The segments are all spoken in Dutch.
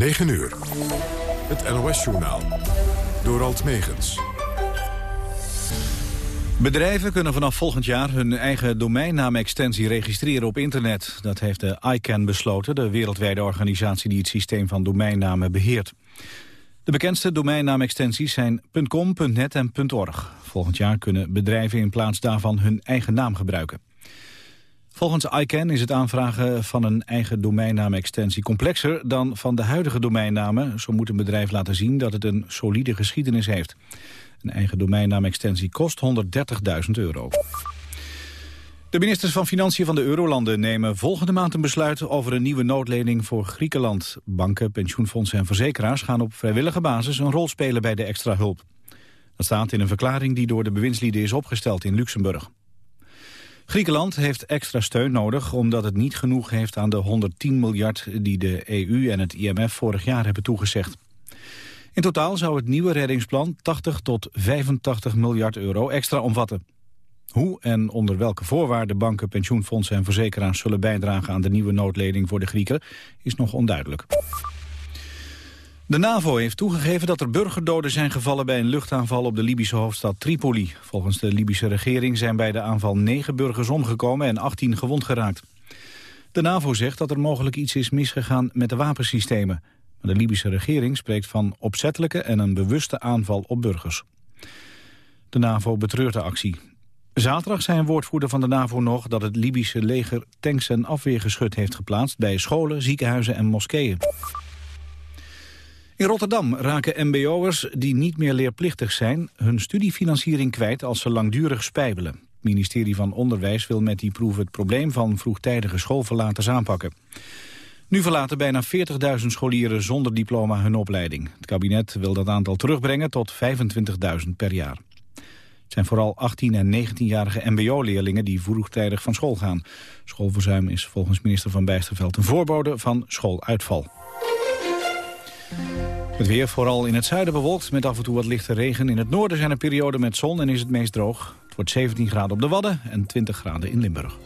9 uur. Het NOS-journaal. Door Alt Megens. Bedrijven kunnen vanaf volgend jaar hun eigen domeinnaamextensie registreren op internet. Dat heeft de ICANN besloten, de wereldwijde organisatie die het systeem van domeinnamen beheert. De bekendste domeinnaamextensies zijn .com, .net en .org. Volgend jaar kunnen bedrijven in plaats daarvan hun eigen naam gebruiken. Volgens ICANN is het aanvragen van een eigen domeinnaamextensie complexer dan van de huidige domeinnamen. Zo moet een bedrijf laten zien dat het een solide geschiedenis heeft. Een eigen domeinnaamextensie kost 130.000 euro. De ministers van Financiën van de Eurolanden nemen volgende maand een besluit over een nieuwe noodlening voor Griekenland. Banken, pensioenfondsen en verzekeraars gaan op vrijwillige basis een rol spelen bij de extra hulp. Dat staat in een verklaring die door de bewindslieden is opgesteld in Luxemburg. Griekenland heeft extra steun nodig omdat het niet genoeg heeft aan de 110 miljard die de EU en het IMF vorig jaar hebben toegezegd. In totaal zou het nieuwe reddingsplan 80 tot 85 miljard euro extra omvatten. Hoe en onder welke voorwaarden banken, pensioenfondsen en verzekeraars zullen bijdragen aan de nieuwe noodlening voor de Grieken is nog onduidelijk. De NAVO heeft toegegeven dat er burgerdoden zijn gevallen bij een luchtaanval op de Libische hoofdstad Tripoli. Volgens de Libische regering zijn bij de aanval negen burgers omgekomen en 18 gewond geraakt. De NAVO zegt dat er mogelijk iets is misgegaan met de wapensystemen. Maar de Libische regering spreekt van opzettelijke en een bewuste aanval op burgers. De NAVO betreurt de actie. Zaterdag zei een woordvoerder van de NAVO nog dat het Libische leger tanks en afweergeschut heeft geplaatst bij scholen, ziekenhuizen en moskeeën. In Rotterdam raken mbo'ers die niet meer leerplichtig zijn... hun studiefinanciering kwijt als ze langdurig spijbelen. Het ministerie van Onderwijs wil met die proef het probleem... van vroegtijdige schoolverlaters aanpakken. Nu verlaten bijna 40.000 scholieren zonder diploma hun opleiding. Het kabinet wil dat aantal terugbrengen tot 25.000 per jaar. Het zijn vooral 18- en 19-jarige mbo-leerlingen die vroegtijdig van school gaan. Schoolverzuim is volgens minister Van Bijsterveld een voorbode van schooluitval. Het weer vooral in het zuiden bewolkt met af en toe wat lichte regen. In het noorden zijn er perioden met zon en is het meest droog. Het wordt 17 graden op de Wadden en 20 graden in Limburg.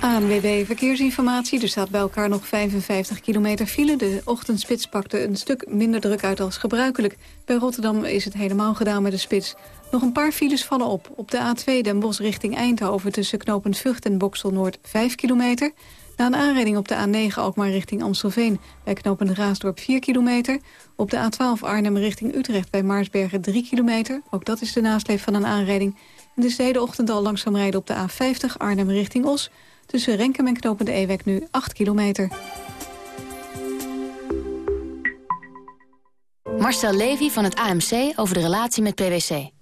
ANWB Verkeersinformatie. Er staat bij elkaar nog 55 kilometer file. De ochtendspits pakte een stuk minder druk uit als gebruikelijk. Bij Rotterdam is het helemaal gedaan met de spits. Nog een paar files vallen op. Op de A2 Den Bosch richting Eindhoven tussen knooppunt Vught en Boksel Noord 5 kilometer. Na een aanrijding op de A9 Alkmaar richting Amstelveen... bij knooppunt Raasdorp 4 kilometer. Op de A12 Arnhem richting Utrecht bij Maarsbergen 3 kilometer. Ook dat is de nasleep van een aanrijding. En dus de hele ochtend al langzaam rijden op de A50 Arnhem richting Os... tussen Renkem en knooppunt Ewek nu 8 kilometer. Marcel Levy van het AMC over de relatie met PwC.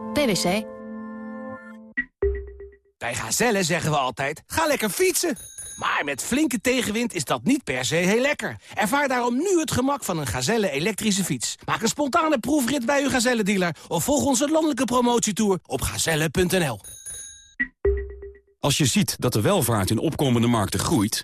PwC. Bij Gazelle zeggen we altijd, ga lekker fietsen. Maar met flinke tegenwind is dat niet per se heel lekker. Ervaar daarom nu het gemak van een Gazelle elektrische fiets. Maak een spontane proefrit bij uw Gazelle-dealer... of volg onze landelijke promotietour op gazelle.nl. Als je ziet dat de welvaart in opkomende markten groeit...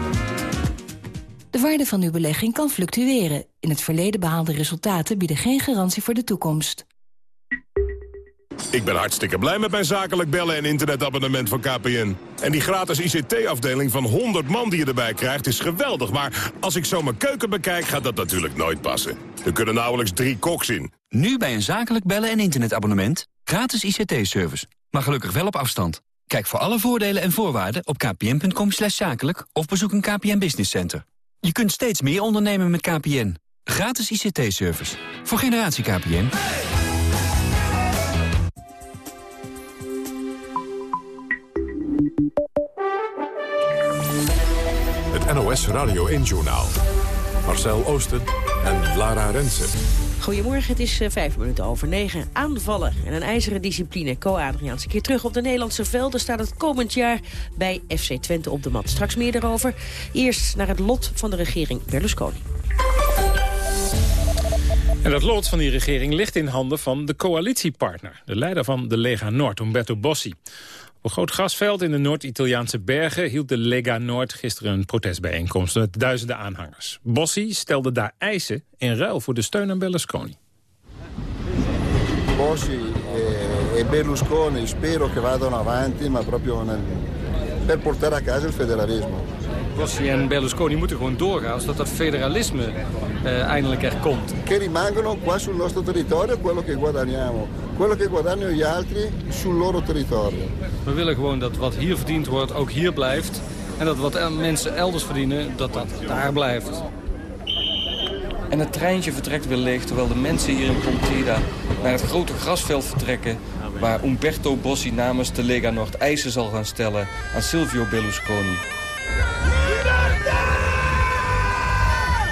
De waarde van uw belegging kan fluctueren. In het verleden behaalde resultaten bieden geen garantie voor de toekomst. Ik ben hartstikke blij met mijn zakelijk bellen en internetabonnement van KPN. En die gratis ICT-afdeling van 100 man die je erbij krijgt is geweldig. Maar als ik zo mijn keuken bekijk, gaat dat natuurlijk nooit passen. Er kunnen nauwelijks drie koks in. Nu bij een zakelijk bellen en internetabonnement. Gratis ICT-service. Maar gelukkig wel op afstand. Kijk voor alle voordelen en voorwaarden op kpn.com zakelijk... of bezoek een KPN Business Center. Je kunt steeds meer ondernemen met KPN. Gratis ICT-service. Voor generatie KPN. Het NOS Radio 1-journaal. Marcel Oosten en Lara Rensen. Goedemorgen, het is uh, vijf minuten over negen. Aanvallen en een ijzeren discipline. Co-Adriaanse keer terug op de Nederlandse velden... staat het komend jaar bij FC Twente op de mat. Straks meer daarover. Eerst naar het lot van de regering Berlusconi. En dat lot van die regering ligt in handen van de coalitiepartner. De leider van de Lega Noord, Umberto Bossi. Op een groot grasveld in de Noord-Italiaanse bergen... hield de Lega Noord gisteren een protestbijeenkomst met duizenden aanhangers. Bossi stelde daar eisen in ruil voor de steun aan Berlusconi. Bossi e Berlusconi spero che vadano avanti, ma proprio per portare a casa il federalismo. Bossi en Berlusconi moeten gewoon doorgaan, zodat dat federalisme eh, eindelijk er komt. Che rimangono qua sul nostro territorio quello che guadagniamo. Quello che guadagnano gli altri sul loro territorio. We willen gewoon dat wat hier verdiend wordt ook hier blijft. En dat wat mensen elders verdienen, dat dat daar blijft. En het treintje vertrekt weer leeg, terwijl de mensen hier in Pontida naar het grote grasveld vertrekken... waar Umberto Bossi namens de Lega Nord eisen zal gaan stellen aan Silvio Berlusconi.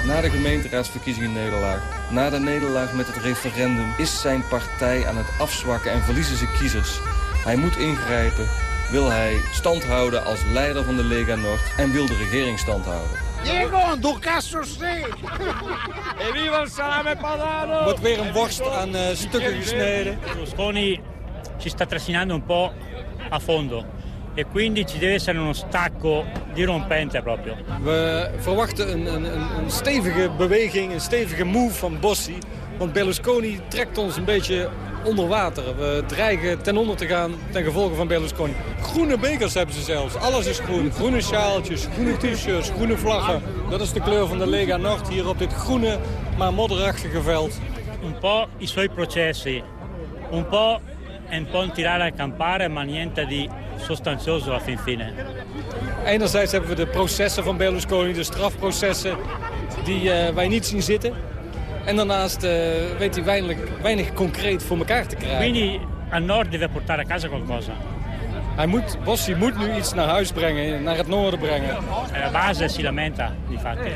Na de gemeenteraadsverkiezingen nederlaag, na de nederlaag met het referendum... is zijn partij aan het afzwakken en verliezen ze kiezers. Hij moet ingrijpen, wil hij stand houden als leider van de Lega Nord... en wil de regering stand houden. Diego, do caso sei! E viva il salame padano! Wordt weer een worst aan uh, stukken gesneden. Berlusconi ci sta trascinando un po' a fondo. E quindi ci deve essere uno stacco dirompente proprio. We verwachten een, een, een stevige beweging, een stevige move van Bossi. Want Berlusconi trekt ons een beetje onder water. We dreigen ten onder te gaan ten gevolge van Berlusconi. Groene bekers hebben ze zelfs. Alles is groen. Groene sjaaltjes, groene t-shirts, groene vlaggen. Dat is de kleur van de Lega Nord hier op dit groene, maar modderachtige veld. Un po' i suoi processi. Un po' en po' tirare a campare, ma niente di sostanzioso alla fin fine. Enerzijds hebben we de processen van Berlusconi, de strafprocessen, die uh, wij niet zien zitten. En daarnaast uh, weet hij weinig, weinig concreet voor elkaar te krijgen. Quindi a nord deve portare a casa qualcosa. Hij moet, Bossi moet nu iets naar huis brengen, naar het noorden brengen. De basis si lamenta, di fatti.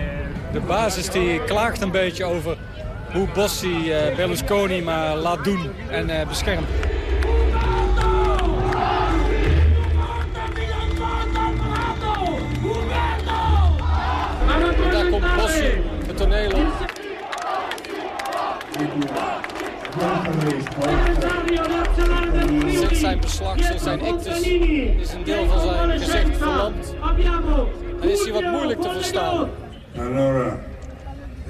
De basis die klaagt een beetje over hoe Bossi Berlusconi maar laat doen en beschermt. Op. Sinds zijn beslag, sinds zijn ictus, is een deel van zijn gezicht verlamd. En is hij wat moeilijk te verstaan. Allora,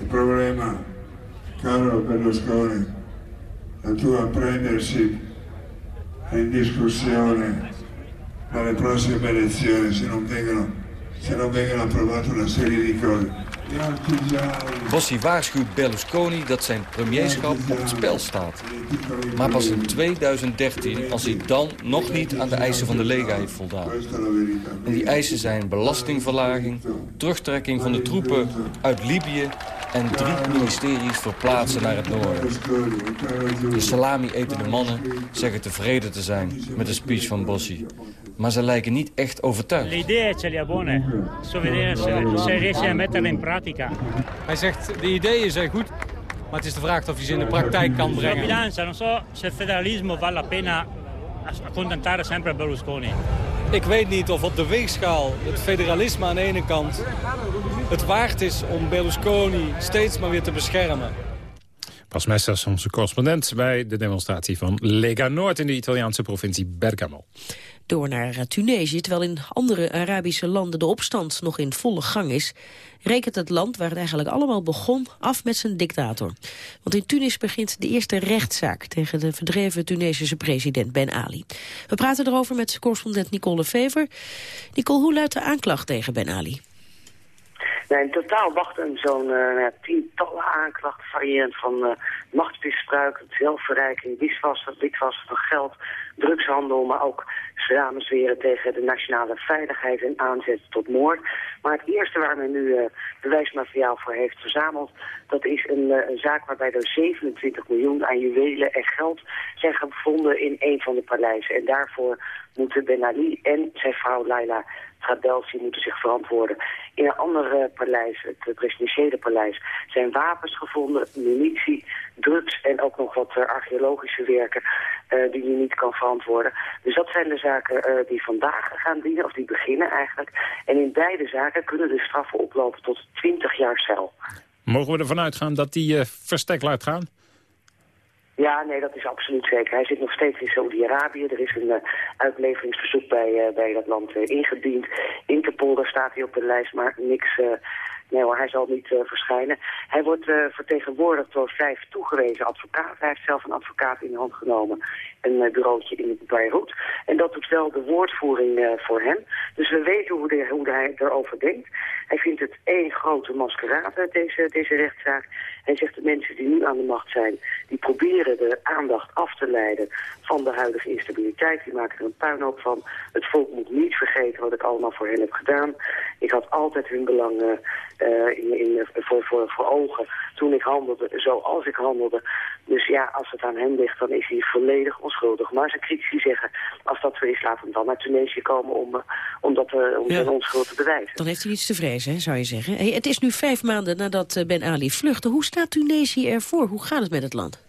il problema, caro Berlusconi, la tua prendersi in discussione alle prossime elezioni se non vengono, se non vengono approvate una serie di cose. Bossi waarschuwt Berlusconi dat zijn premierschap op het spel staat. Maar pas in 2013, als hij dan nog niet aan de eisen van de Lega heeft voldaan. En die eisen zijn belastingverlaging, terugtrekking van de troepen uit Libië... en drie ministeries verplaatsen naar het noorden. De salami-etende mannen zeggen tevreden te zijn met de speech van Bossi. Maar ze lijken niet echt overtuigd. Le idee ce le ha buone. So vedere se, riesce a metterle in pratica. Hij zegt, de ideeën zijn goed, maar het is de vraag of hij ze in de praktijk kan brengen. bilancia, non so se federalismo vale la pena accontentare sempre Berlusconi. Ik weet niet of op de weegschaal het federalisme aan de ene kant het waard is om Berlusconi steeds maar weer te beschermen. Bas Messers, onze correspondent bij de demonstratie van Lega Noord in de Italiaanse provincie Bergamo. Door naar Tunesië, terwijl in andere Arabische landen de opstand nog in volle gang is, rekent het land waar het eigenlijk allemaal begon af met zijn dictator. Want in Tunis begint de eerste rechtszaak tegen de verdreven Tunesische president Ben Ali. We praten erover met correspondent Nicole Fever. Nicole, hoe luidt de aanklacht tegen Ben Ali? Nee, in totaal wachten zo'n uh, tientallen aanklachten variërend van uh, machtsmisbruik, zelfverrijking, witwassen, witwassen van geld, drugshandel, maar ook samenzweren tegen de nationale veiligheid en aanzet tot moord. Maar het eerste waar men nu uh, bewijsmateriaal voor heeft verzameld, dat is een, een, zaak waarbij er 27 miljoen aan juwelen en geld zijn gevonden in een van de paleizen. En daarvoor moeten Ben Ali en zijn vrouw Laila Trabelsi moeten zich verantwoorden. In een ander paleis, het presidentiële paleis, zijn wapens gevonden, munitie, drugs en ook nog wat uh, archeologische werken uh, die je niet kan verantwoorden. Dus dat zijn de zaken uh, die vandaag gaan dienen, of die beginnen eigenlijk. En in beide zaken kunnen de straffen oplopen tot 20 jaar cel. Mogen we ervan uitgaan dat die verstek laat gaan? Ja, nee, dat is absoluut zeker. Hij zit nog steeds in Saudi-Arabië. Er is een uh, uitleveringsverzoek bij, uh, bij dat land uh, ingediend. Interpol, daar staat hij op de lijst, maar niks... Nee hoor, hij zal niet verschijnen. Hij wordt vertegenwoordigd door vijf toegewezen advocaten. Hij heeft zelf een advocaat in de hand genomen. Een bureautje in Beirut. En dat doet wel de woordvoering voor hem. Dus we weten hoe, hoe hij erover denkt. Hij vindt het één grote maskerade, deze, deze rechtszaak. Hij zegt de mensen die nu aan de macht zijn, die proberen de aandacht af te leiden van de huidige instabiliteit. Die maken er een puinhoop van. Het volk moet niet vergeten wat ik allemaal voor hen heb gedaan. Ik had altijd hun belangen uh, in, in, voor, voor, voor ogen toen ik handelde, zoals ik handelde. Dus ja, als het aan hem ligt, dan is hij volledig onschuldig. Maar zijn critici zeggen, als dat zo is, laat hem dan naar Tunesië komen om, om, dat, uh, om ja. zijn onschuld te bewijzen. Dan heeft hij iets te vrezen, zou je zeggen. Hey, het is nu vijf maanden nadat Ben Ali vluchtte. Hoe staat Tunesië ervoor? Hoe gaat het met het land?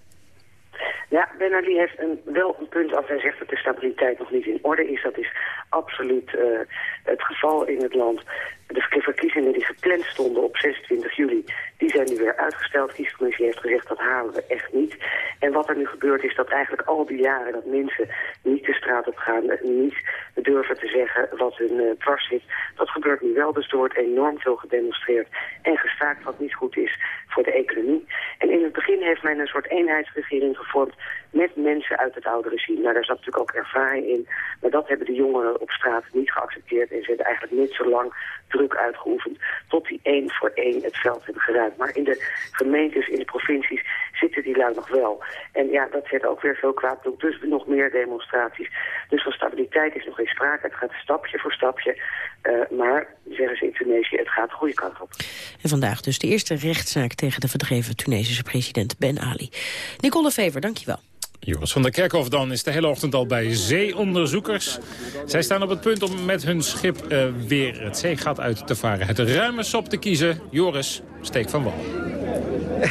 Ja, Ben Ali heeft een, wel een punt als hij zegt dat de stabiliteit nog niet in orde is. Dat is absoluut uh, het geval in het land. De verkiezingen die gepland stonden op 26 juli, die zijn nu weer uitgesteld. De kiescommissie heeft gezegd dat halen we echt niet. En wat er nu gebeurt is dat eigenlijk al die jaren dat mensen niet de straat op gaan, niet durven te zeggen wat hun uh, dwars zit. Dat gebeurt nu wel, dus er wordt enorm veel gedemonstreerd en gestaakt wat niet goed is voor de economie. En in het begin heeft men een soort eenheidsregering gevormd met mensen uit het oude regime. Nou, daar zat natuurlijk ook ervaring in. Maar dat hebben de jongeren op straat niet geaccepteerd. En ze hebben eigenlijk net zo lang druk uitgeoefend tot die één voor één het veld hebben geruimd. Maar in de gemeentes, in de provincies zitten die lui nog wel. En ja, dat zet ook weer veel kwaad toe. Dus nog meer demonstraties. Dus van stabiliteit is nog geen sprake. Het gaat stapje voor stapje. Uh, maar, zeggen ze in Tunesië, het gaat de goede kant op. En vandaag dus de eerste rechtszaak tegen de verdreven Tunesische president Ben Ali. Nicole Fever, dankjewel. Joris van der Kerkhof dan is de hele ochtend al bij zeeonderzoekers. Zij staan op het punt om met hun schip uh, weer het zeegat uit te varen. Het ruime sop te kiezen. Joris, steek van wal.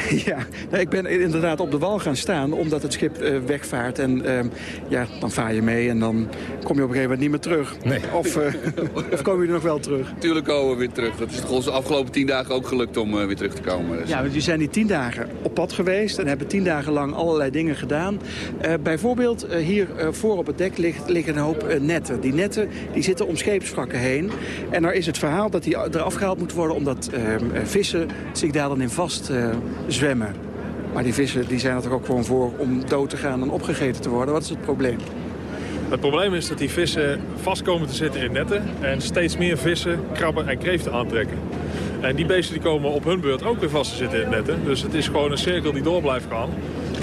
Ja, nou, ik ben inderdaad op de wal gaan staan omdat het schip uh, wegvaart. En uh, ja, dan vaar je mee en dan kom je op een gegeven moment niet meer terug. Nee. Of, uh, of kom je er nog wel terug? Tuurlijk komen we weer terug. Dat is toch ons de afgelopen tien dagen ook gelukt om uh, weer terug te komen. Dus. Ja, want we zijn die tien dagen op pad geweest en hebben tien dagen lang allerlei dingen gedaan. bijvoorbeeld hier voor op het dek ligt, liggen een hoop netten. Die netten die zitten om scheepswrakken heen. En daar is het verhaal dat die eraf gehaald moet worden omdat ehm, vissen zich daar dan in vast zwemmen. Maar die vissen die zijn er toch ook gewoon voor om dood te gaan en opgegeten te worden. Wat is het probleem? Het probleem is dat die vissen vast komen te zitten in netten... en steeds meer vissen, krabben en kreeften aantrekken. En die beesten die komen op hun beurt ook weer vast te zitten in netten. Dus het is gewoon een cirkel die door blijft gaan.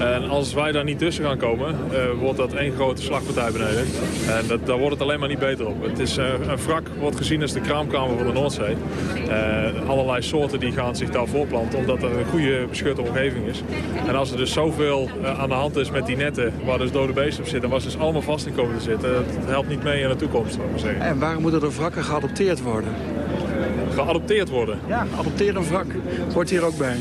En als wij daar niet tussen gaan komen, uh, wordt dat één grote slagpartij beneden. En dat, daar wordt het alleen maar niet beter op. Het is, uh, een wrak wordt gezien als de kraamkamer van de Noordzee. Uh, allerlei soorten die gaan zich daar voorplanten, omdat er een goede beschutte omgeving is. En als er dus zoveel aan de hand is met die netten, waar dus dode beesten op zitten, waar ze dus allemaal vast in komen te zitten, dat helpt niet mee in de toekomst, zou ik zeggen. En waarom moeten er wrakken geadopteerd worden? Geadopteerd worden. Ja, adopteren een wrak hoort hier ook bij.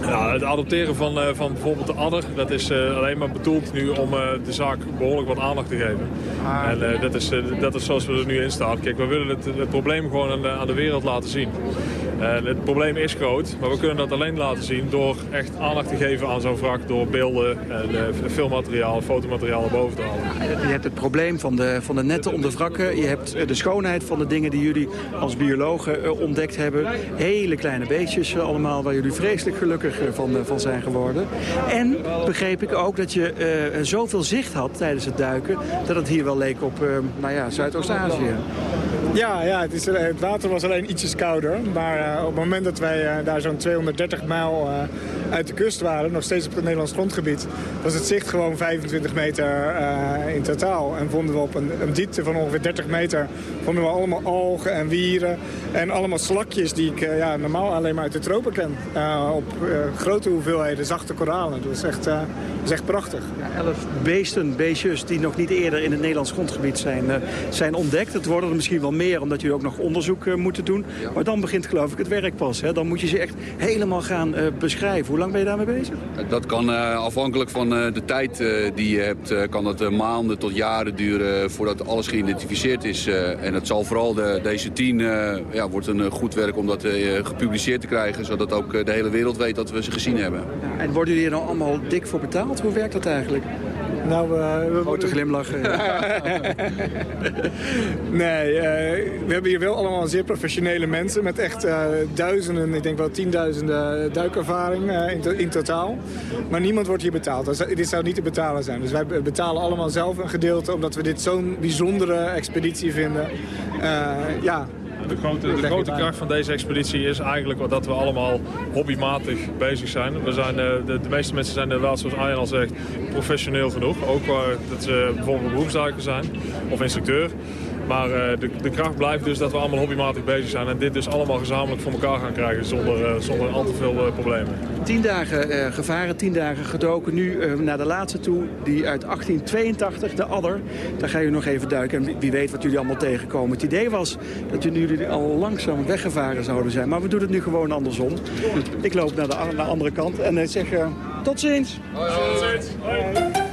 Ja, het adopteren van, uh, van bijvoorbeeld de adder, dat is uh, alleen maar bedoeld nu om uh, de zaak behoorlijk wat aandacht te geven. Ah. En dat, is, dat is zoals we er nu in staan. Kijk, we willen het, het probleem gewoon aan de, aan de wereld laten zien. En het probleem is groot, maar we kunnen dat alleen laten zien door echt aandacht te geven aan zo'n wrak. Door beelden en filmmateriaal, fotomateriaal naar boven te halen. Je hebt het probleem van de, van de netten om de wrakken. Je hebt de schoonheid van de dingen die jullie als biologen ontdekt hebben. Hele kleine beestjes allemaal waar jullie vreselijk gelukkig van, van zijn geworden. En begreep ik ook dat je uh, zoveel zicht had tijdens het duiken... dat het hier wel leek op uh, nou ja, Zuidoost-Azië. Ja, ja het, is, het water was alleen ietsjes kouder. Maar op het moment dat wij daar zo'n 230 mijl uit de kust waren... nog steeds op het Nederlands grondgebied... was het zicht gewoon 25 meter in totaal. En vonden we op een, een diepte van ongeveer 30 meter... vonden we allemaal algen en wieren en allemaal slakjes... die ik ja, normaal alleen maar uit de tropen ken. op grote hoeveelheden zachte koralen. Dat is echt, dat is echt prachtig. Ja, elf beesten, beestjes die nog niet eerder in het Nederlands grondgebied zijn, zijn ontdekt. Het worden er misschien wel meer, omdat jullie ook nog onderzoek uh, moeten doen. Maar dan begint geloof ik het werk pas. Hè? Dan moet je ze echt helemaal gaan uh, beschrijven. Hoe lang ben je daarmee bezig? Dat kan afhankelijk van de tijd die je hebt, kan het maanden tot jaren duren voordat alles geïdentificeerd is. en het zal vooral de, deze tien, ja, wordt een goed werk om dat gepubliceerd te krijgen, zodat ook de hele wereld weet dat we ze gezien hebben. Ja, en worden jullie er nou allemaal dik voor betaald? Hoe werkt dat eigenlijk? Nou, uh, we Grote glimlachen. nee, uh, we hebben hier wel allemaal zeer professionele mensen... met echt uh, duizenden, ik denk wel tienduizenden duikervaring in, to in, totaal. Maar niemand wordt hier betaald. Dus, dit zou niet te betalen zijn. Dus wij betalen allemaal zelf een gedeelte... omdat we dit zo'n bijzondere expeditie vinden. ja, de grote, de grote kracht van deze expeditie is eigenlijk dat we allemaal hobbymatig bezig zijn. We zijn de, de, meeste mensen zijn inderdaad, zoals Arjen al zegt, professioneel genoeg. Ook waar dat ze bijvoorbeeld beroepsduiker zijn of instructeur. Maar uh, de, de, kracht blijft dus dat we allemaal hobbymatig bezig zijn. En dit dus allemaal gezamenlijk voor elkaar gaan krijgen zonder, uh, zonder al te veel uh, problemen. Tien dagen gevaren, tien dagen gedoken. Nu naar de laatste toe, die uit 1882, de Adder. Daar ga je nog even duiken. En wie, weet wat jullie allemaal tegenkomen. Het idee was dat jullie al langzaam weggevaren zouden zijn. Maar we doen het nu gewoon andersom. Ik loop naar de, naar de andere kant en zeg tot ziens. Hoi, hoi. Tot ziens. Hoi.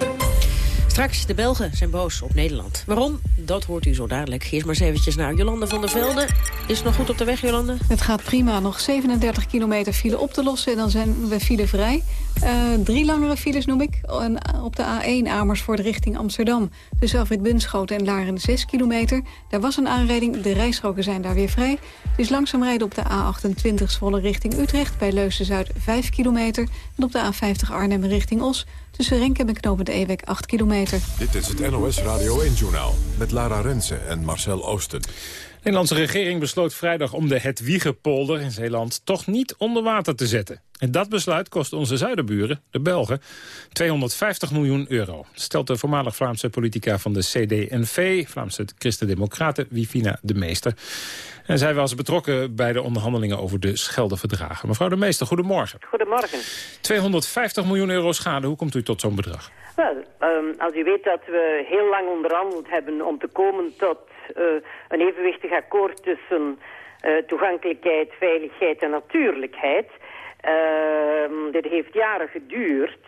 Straks, de Belgen zijn boos op Nederland. Waarom? Dat hoort u zo dadelijk. Eerst maar eens eventjes naar Jolande van der Velde. Is het nog goed op de weg, Jolande? Het gaat prima. Nog 37 kilometer file op te lossen en dan zijn we filevrij. Uh, drie langere files noem ik. Op de A1 Amersfoort richting Amsterdam. Tussen Alfred Bunschoten en Laren 6 kilometer. Daar was een aanrijding, de rijstroken zijn daar weer vrij. Dus langzaam rijden op de A28 Zwolle richting Utrecht... bij Leusden-Zuid 5 kilometer. En op de A50 Arnhem richting Os... Tussen Renken en Knopen de Ewek 8 kilometer. Dit is het NOS Radio 1-journaal met Lara Rensen en Marcel Oosten. De Nederlandse regering besloot vrijdag om de Hetwiegepolder in Zeeland toch niet onder water te zetten. En dat besluit kost onze zuiderburen, de Belgen, 250 miljoen euro. Stelt de voormalig Vlaamse politica van de CD&V, Vlaamse Christen-Democraten, Wivina de Meester. En zij was betrokken bij de onderhandelingen over de Scheldeverdragen. Mevrouw de Meester, goedemorgen. Goedemorgen. 250 miljoen euro schade, hoe komt u tot zo'n bedrag? Wel, um, als u weet dat we heel lang onderhandeld hebben om te komen tot een evenwichtig akkoord tussen uh, toegankelijkheid, veiligheid en natuurlijkheid. Uh, dit heeft jaren geduurd.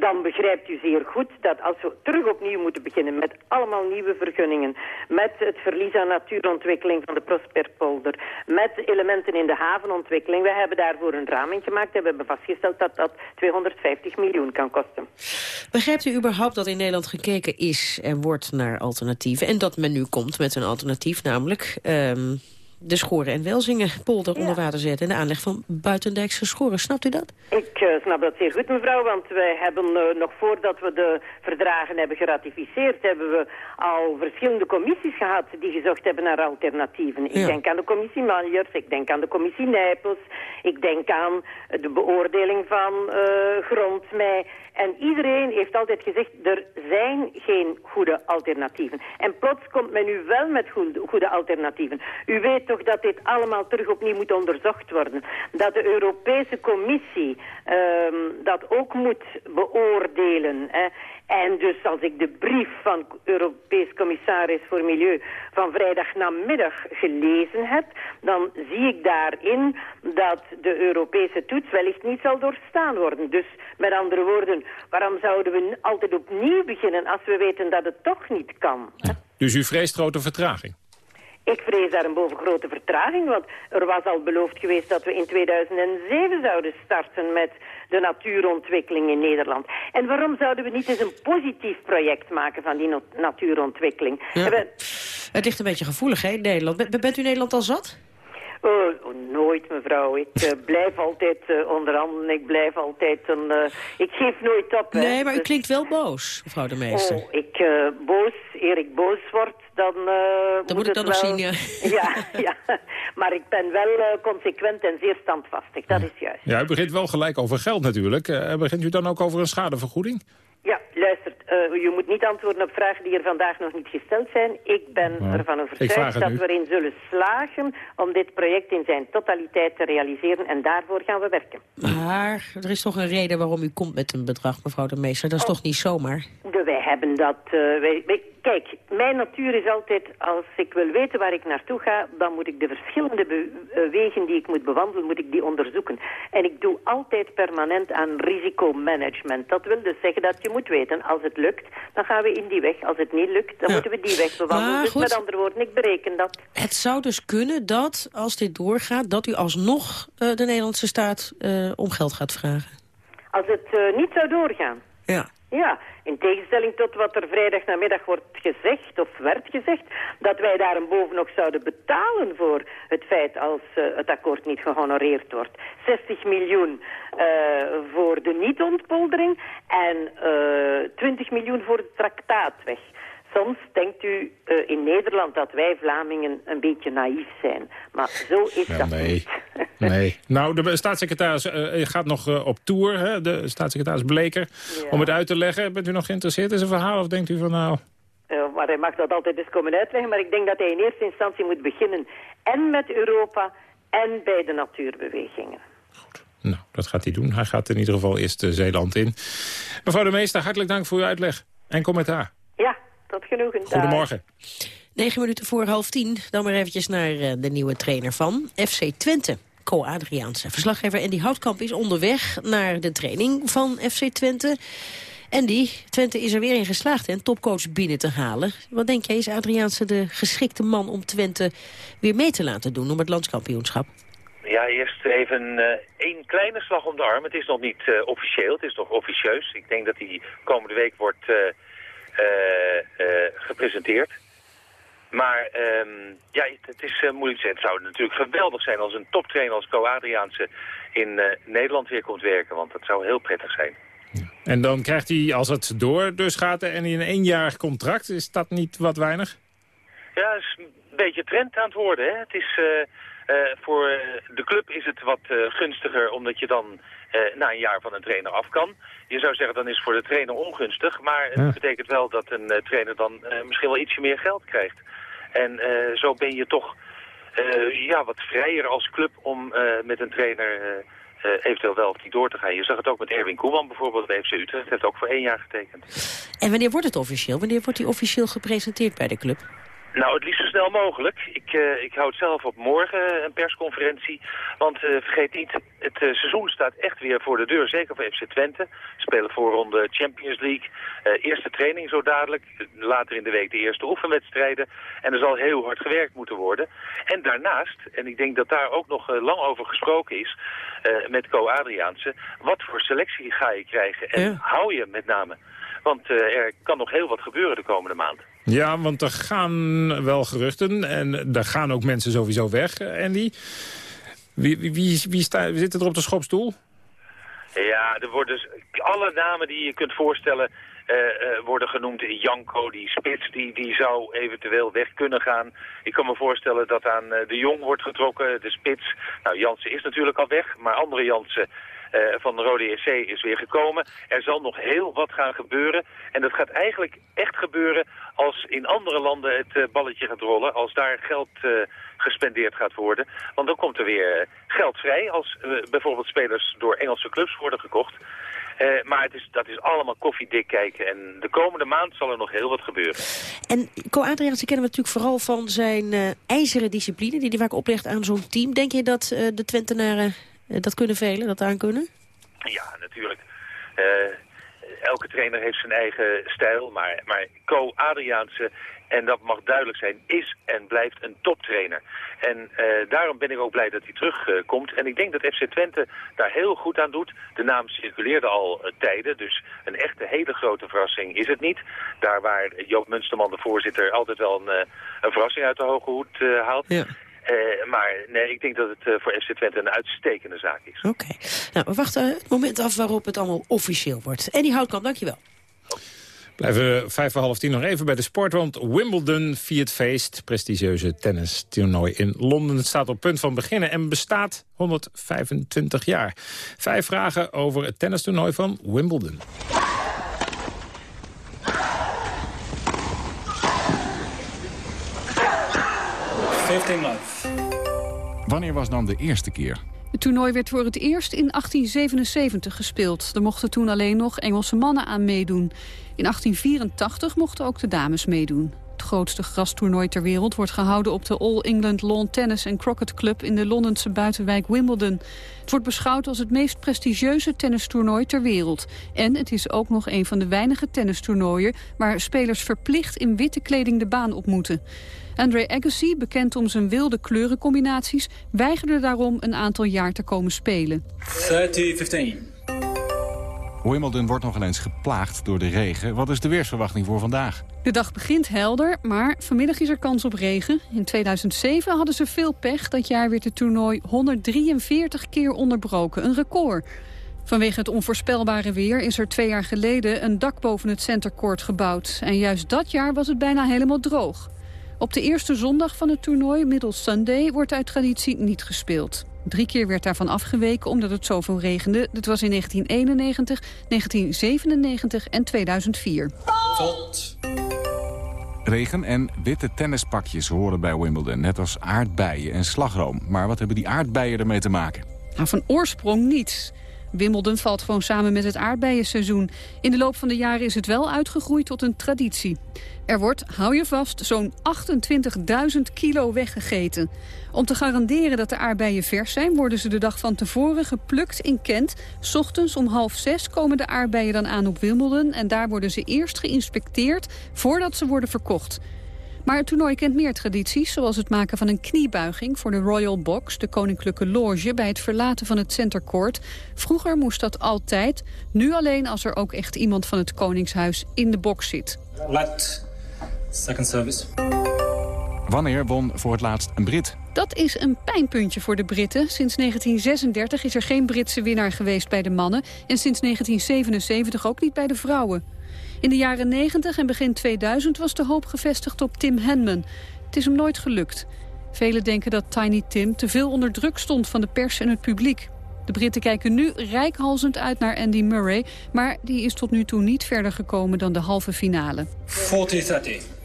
Dan begrijpt u zeer goed dat als we terug opnieuw moeten beginnen met allemaal nieuwe vergunningen, met het verlies aan natuurontwikkeling van de Prosperpolder, met elementen in de havenontwikkeling, we hebben daarvoor een raming gemaakt en we hebben vastgesteld dat dat 250 miljoen kan kosten. Begrijpt u überhaupt dat in Nederland gekeken is en wordt naar alternatieven en dat men nu komt met een alternatief, namelijk... Um de Schoren en Welzingen polder onder water zetten... en de aanleg van buitendijkse schoren. Snapt u dat? Ik uh, snap dat zeer goed, mevrouw. Want wij hebben uh, nog voordat we de verdragen hebben geratificeerd... hebben we al verschillende commissies gehad die gezocht hebben naar alternatieven. Ik denk aan de commissie Maljers, ik denk aan de commissie Nijpels... ik denk aan de beoordeling van uh, grondmei... En iedereen heeft altijd gezegd, er zijn geen goede alternatieven. En plots komt men nu wel met goede, alternatieven. U weet toch dat dit allemaal terug opnieuw moet onderzocht worden. Dat de Europese Commissie um, dat ook moet beoordelen. Hè. En dus als ik de brief van Europees Commissaris voor Milieu van vrijdag namiddag gelezen heb, dan zie ik daarin dat de Europese toets wellicht niet zal doorstaan worden. Dus met andere woorden, waarom zouden we altijd opnieuw beginnen als we weten dat het toch niet kan? Dus u vreest grote vertraging? Ik vrees daarboven grote vertraging, want er was al beloofd geweest dat we in 2007 zouden starten met de natuurontwikkeling in Nederland. En waarom zouden we niet eens een positief project maken van die natuurontwikkeling? Het ligt een beetje gevoelig, hè, in Nederland. Bent u Nederland al zat? Oh, oh, nooit, mevrouw. Ik uh, blijf altijd uh, onderhandelen. Ik blijf altijd een... Uh, ik geef nooit op. Nee, maar u dus... klinkt wel boos, mevrouw de meester. Oh, ik boos, eer ik boos word, dan... dan moet, moet ik dan wel... nog zien, ja. ja. ja, maar ik ben wel consequent en zeer standvastig. Dat is juist. Ja, u begint wel gelijk over geld natuurlijk. begint u dan ook over een schadevergoeding? Ja, luistert, uh, je moet niet antwoorden op vragen die er vandaag nog niet gesteld zijn. Ik ben Ja, ervan overtuigd dat nu. we erin zullen slagen om dit project in zijn totaliteit te realiseren. En daarvoor gaan we werken. Maar er is toch een reden waarom u komt met een bedrag, mevrouw de meester. Dat is toch niet zomaar? De, wij hebben dat... eh, wij, wij- kijk, mijn natuur is altijd... Als ik wil weten waar ik naartoe ga... dan moet ik de verschillende eh, wegen die ik moet bewandelen... moet ik die onderzoeken. En ik doe altijd permanent aan risicomanagement. Dat wil dus zeggen dat je moet weten... als het lukt, dan gaan we in die weg. Als het niet lukt, dan moeten we die weg bewandelen. Dus goed. met andere woorden, ik bereken dat. Het zou dus kunnen dat, als dit doorgaat... dat u alsnog eh, de Nederlandse staat eh, om geld gaat vragen. Als het eh, niet zou doorgaan... Ja. Ja, in tegenstelling tot wat er vrijdag namiddag wordt gezegd, of werd gezegd, dat wij daarboven nog zouden betalen voor het feit als het akkoord niet gehonoreerd wordt. 60 miljoen voor de niet-ontpoldering en eh 20 miljoen voor de traktaatweg. Soms denkt u eh, in Nederland dat wij Vlamingen een beetje naïef zijn. Maar zo is Ja, dat nee. niet. Nee. Nou, de staatssecretaris eh, gaat nog eh, op tour, hè? de staatssecretaris Bleker, om het uit te leggen. Bent u nog geïnteresseerd in zijn verhaal of denkt u van nou... Eh, maar hij mag dat altijd eens komen uitleggen. Maar ik denk dat hij in eerste instantie moet beginnen. En met Europa en bij de natuurbewegingen. Nou, dat gaat hij doen. Hij gaat in ieder geval eerst eh, Zeeland in. Mevrouw de Meester, hartelijk dank voor uw uitleg en commentaar. Ja, tot genoegen. Dag. Goedemorgen. Negen minuten voor half tien. Dan maar eventjes naar eh, de nieuwe trainer van FC Twente. Co Adriaanse. Verslaggever Andy Houtkamp is onderweg naar de training van FC Twente. Andy, Twente is er weer in geslaagd een topcoach binnen te halen. Wat denk jij, is Adriaanse de geschikte man om Twente weer mee te laten doen om het landskampioenschap? Ja, eerst even eh, één kleine slag om de arm. Het is nog niet eh, officieel, het is nog officieus. Ik denk dat die komende week wordt eh, gepresenteerd. Maar ehm, ja, het, is moeilijk te zeggen. Het zou natuurlijk geweldig zijn als een toptrainer als Co Adriaanse in Nederland weer komt werken. Want dat zou heel prettig zijn. En dan krijgt hij, als het door dus gaat en in een eenjarig contract, is dat niet wat weinig? Ja, het is een beetje trend aan het worden. Hè? Het is, eh, voor eh, de club is het wat eh, gunstiger omdat je dan na een jaar van een trainer af kan. Je zou zeggen dan is het voor de trainer ongunstig. Maar het Ja. betekent wel dat een trainer dan misschien wel ietsje meer geld krijgt. En zo ben je toch ja, wat vrijer als club om met een trainer eventueel wel of niet door te gaan. Je zag het ook met Erwin Koeman bijvoorbeeld bij FC Utrecht. heeft ook voor één jaar getekend. En wanneer wordt het officieel? Wanneer wordt hij officieel gepresenteerd bij de club? Nou, het liefst zo snel mogelijk. Ik, eh, ik houd zelf op morgen een persconferentie. Want eh, vergeet niet, het eh, seizoen staat echt weer voor de deur. Zeker voor FC Twente. Spelen voorronde Champions League. Eerste training zo dadelijk. Later in de week de eerste oefenwedstrijden. En er zal heel hard gewerkt moeten worden. En daarnaast, en ik denk dat daar ook nog lang over gesproken is... met Co Adriaanse, wat voor selectie ga je krijgen? En hou je met name? Want er kan nog heel wat gebeuren de komende maand. Ja, want er gaan wel geruchten en er gaan ook mensen sowieso weg, eh, Andy. Wie, wie, wie, wie, zit er op de schopstoel? Ja, er worden dus alle namen die je kunt voorstellen eh, eh, worden genoemd. Janko, die spits, die, die zou eventueel weg kunnen gaan. Ik kan me voorstellen dat aan de Jong wordt getrokken, de spits. Nou, Jansen is natuurlijk al weg, maar andere Jansen... eh, van de Rode SC is weer gekomen. Er zal nog heel wat gaan gebeuren. En dat gaat eigenlijk echt gebeuren als in andere landen het eh, balletje gaat rollen. Als daar geld eh, gespendeerd gaat worden. Want dan komt er weer geld vrij als bijvoorbeeld spelers door Engelse clubs worden gekocht. Maar het is, dat is allemaal koffiedik kijken. En de komende maand zal er nog heel wat gebeuren. En Co Adriaanse kennen we natuurlijk vooral van zijn eh, ijzeren discipline... die hij vaak oplegt aan zo'n team. Denk je dat de Twentenaren dat kunnen velen, dat aan kunnen? Ja, natuurlijk. Eh, elke trainer heeft zijn eigen stijl, maar, maar Co Adriaanse, en dat mag duidelijk zijn, is en blijft een toptrainer. En eh, daarom ben ik ook blij dat hij terugkomt. en ik denk dat FC Twente daar heel goed aan doet. De naam circuleerde al eh, tijden, dus een echte hele grote verrassing is het niet. Daar waar Joop Munsterman, de voorzitter, altijd wel een, eh, een verrassing uit de hoge hoed eh, haalt. maar nee, ik denk dat het voor FC Twente een uitstekende zaak is. Oké. Nou, we wachten het moment af waarop het allemaal officieel wordt. Eddie Houtkamp, dankjewel. Blijven vijf voor half tien nog even bij de sport, want Wimbledon viert feest. Prestigieuze tennistoernooi in Londen staat op punt van beginnen en bestaat 125 jaar. Vijf vragen over het tennistoernooi van Wimbledon. 15 life. Wanneer was dan de eerste keer? Het toernooi werd voor het eerst in 1877 gespeeld. Er mochten toen alleen nog Engelse mannen aan meedoen. In 1884 mochten ook de dames meedoen. Het grootste grastoernooi ter wereld wordt gehouden op de All England Lawn Tennis and Croquet Club in de Londense buitenwijk Wimbledon. Het wordt beschouwd als het meest prestigieuze tennistoernooi ter wereld. En het is ook nog een van de weinige tennistoernooien waar spelers verplicht in witte kleding de baan op moeten. Andre Agassi, bekend om zijn wilde kleurencombinaties... weigerde daarom een aantal jaar te komen spelen. 30-15. Wimbledon wordt nog eens geplaagd door de regen. Wat is de weersverwachting voor vandaag? De dag begint helder, maar vanmiddag is er kans op regen. In 2007 hadden ze veel pech. Dat jaar werd het toernooi 143 keer onderbroken, een record. Vanwege het onvoorspelbare weer is er twee jaar geleden een dak boven het centercourt gebouwd. En juist dat jaar was het bijna helemaal droog. Op de eerste zondag van het toernooi, Middle Sunday, wordt uit traditie niet gespeeld. Drie keer werd daarvan afgeweken omdat het zoveel regende. Dat was in 1991, 1997 en 2004. Volt. Regen en witte tennispakjes horen bij Wimbledon, net als aardbeien en slagroom. Maar wat hebben die aardbeien ermee te maken? Nou, van oorsprong niets. Wimbledon valt gewoon samen met het aardbeienseizoen. In de loop van de jaren is het wel uitgegroeid tot een traditie. Er wordt, hou je vast, zo'n 28.000 kilo weggegeten. Om te garanderen dat de aardbeien vers zijn... worden ze de dag van tevoren geplukt in Kent. Ochtends om half zes komen de aardbeien dan aan op Wimbledon... en daar worden ze eerst geïnspecteerd voordat ze worden verkocht. Maar het toernooi kent meer tradities, zoals het maken van een kniebuiging voor de Royal Box, de koninklijke loge, bij het verlaten van het Center Court. Vroeger moest dat altijd, nu alleen als er ook echt iemand van het Koningshuis in de box zit. Let, second service. Wanneer won voor het laatst een Brit? Dat is een pijnpuntje voor de Britten. Sinds 1936 is er geen Britse winnaar geweest bij de mannen... en sinds 1977 ook niet bij de vrouwen. In de jaren 90 en begin 2000 was de hoop gevestigd op Tim Henman. Het is hem nooit gelukt. Velen denken dat Tiny Tim te veel onder druk stond van de pers en het publiek. De Britten kijken nu rijkhalzend uit naar Andy Murray... maar die is tot nu toe niet verder gekomen dan de halve finale. 40-30.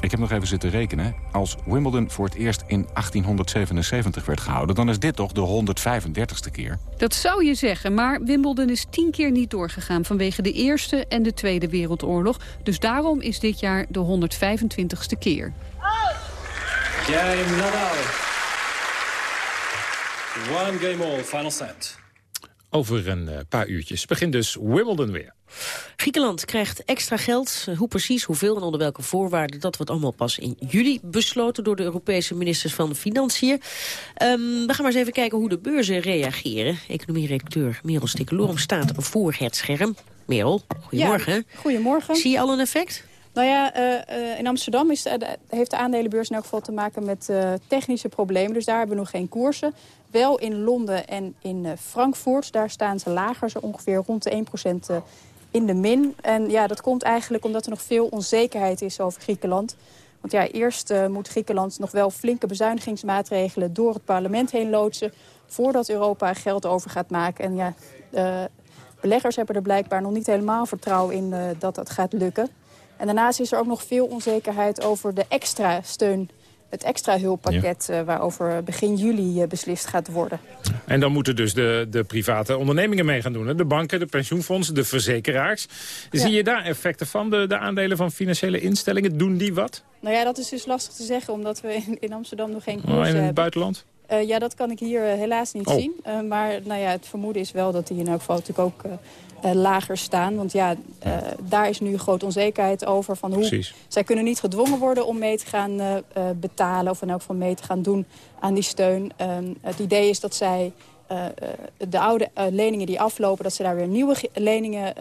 Ik heb nog even zitten rekenen. Als Wimbledon voor het eerst in 1877 werd gehouden... dan is dit toch de 135ste keer? Dat zou je zeggen, maar Wimbledon is tien keer niet doorgegaan... vanwege de Eerste en de Tweede Wereldoorlog. Dus daarom is dit jaar de 125ste keer. Game Nadal. One game all, final set. Over een eh, paar uurtjes begint dus Wimbledon weer. Griekenland krijgt extra geld. Hoe precies, hoeveel en onder welke voorwaarden... dat wordt allemaal pas in juli besloten... door de Europese ministers van Financiën. Um, we gaan maar eens even kijken hoe de beurzen reageren. Economie-redacteur Merel Stikkelorum staat voor het scherm. Merel, goedemorgen. Ja, goedemorgen. Zie je al een effect? Nou ja, uh, uh, in Amsterdam is, uh, heeft de aandelenbeurs in elk geval te maken met technische problemen. Dus daar hebben we nog geen koersen. Wel in Londen en in Frankfurt. Daar staan ze lager, zo ongeveer rond de 1% in de min. En ja, dat komt eigenlijk omdat er nog veel onzekerheid is over Griekenland. Want ja, eerst uh, moet Griekenland nog wel flinke bezuinigingsmaatregelen door het parlement heen loodsen... voordat Europa geld over gaat maken. En ja, de beleggers hebben er blijkbaar nog niet helemaal vertrouwen in uh, dat dat gaat lukken. En daarnaast is er ook nog veel onzekerheid over de extra steun het extra hulppakket ja. uh, waarover begin juli uh, beslist gaat worden. En dan moeten dus de, de private ondernemingen mee gaan doen. Hè? De banken, de pensioenfondsen, de verzekeraars. Ja. Zie je daar effecten van, de, de aandelen van financiële instellingen? Doen die wat? Nou ja, dat is dus lastig te zeggen, omdat we in, in Amsterdam nog geen koers oh, hebben. in het buitenland? Uh, ja, dat kan ik hier helaas niet oh. zien. maar nou ja, het vermoeden is wel dat die in elk geval natuurlijk ook uh, lager staan. Want ja, uh, daar is nu grote onzekerheid over. Van hoe, Precies. zij kunnen niet gedwongen worden om mee te gaan uh, betalen... of in elk geval mee te gaan doen aan die steun. het idee is dat zij de oude leningen die aflopen... dat ze daar weer nieuwe, leningen,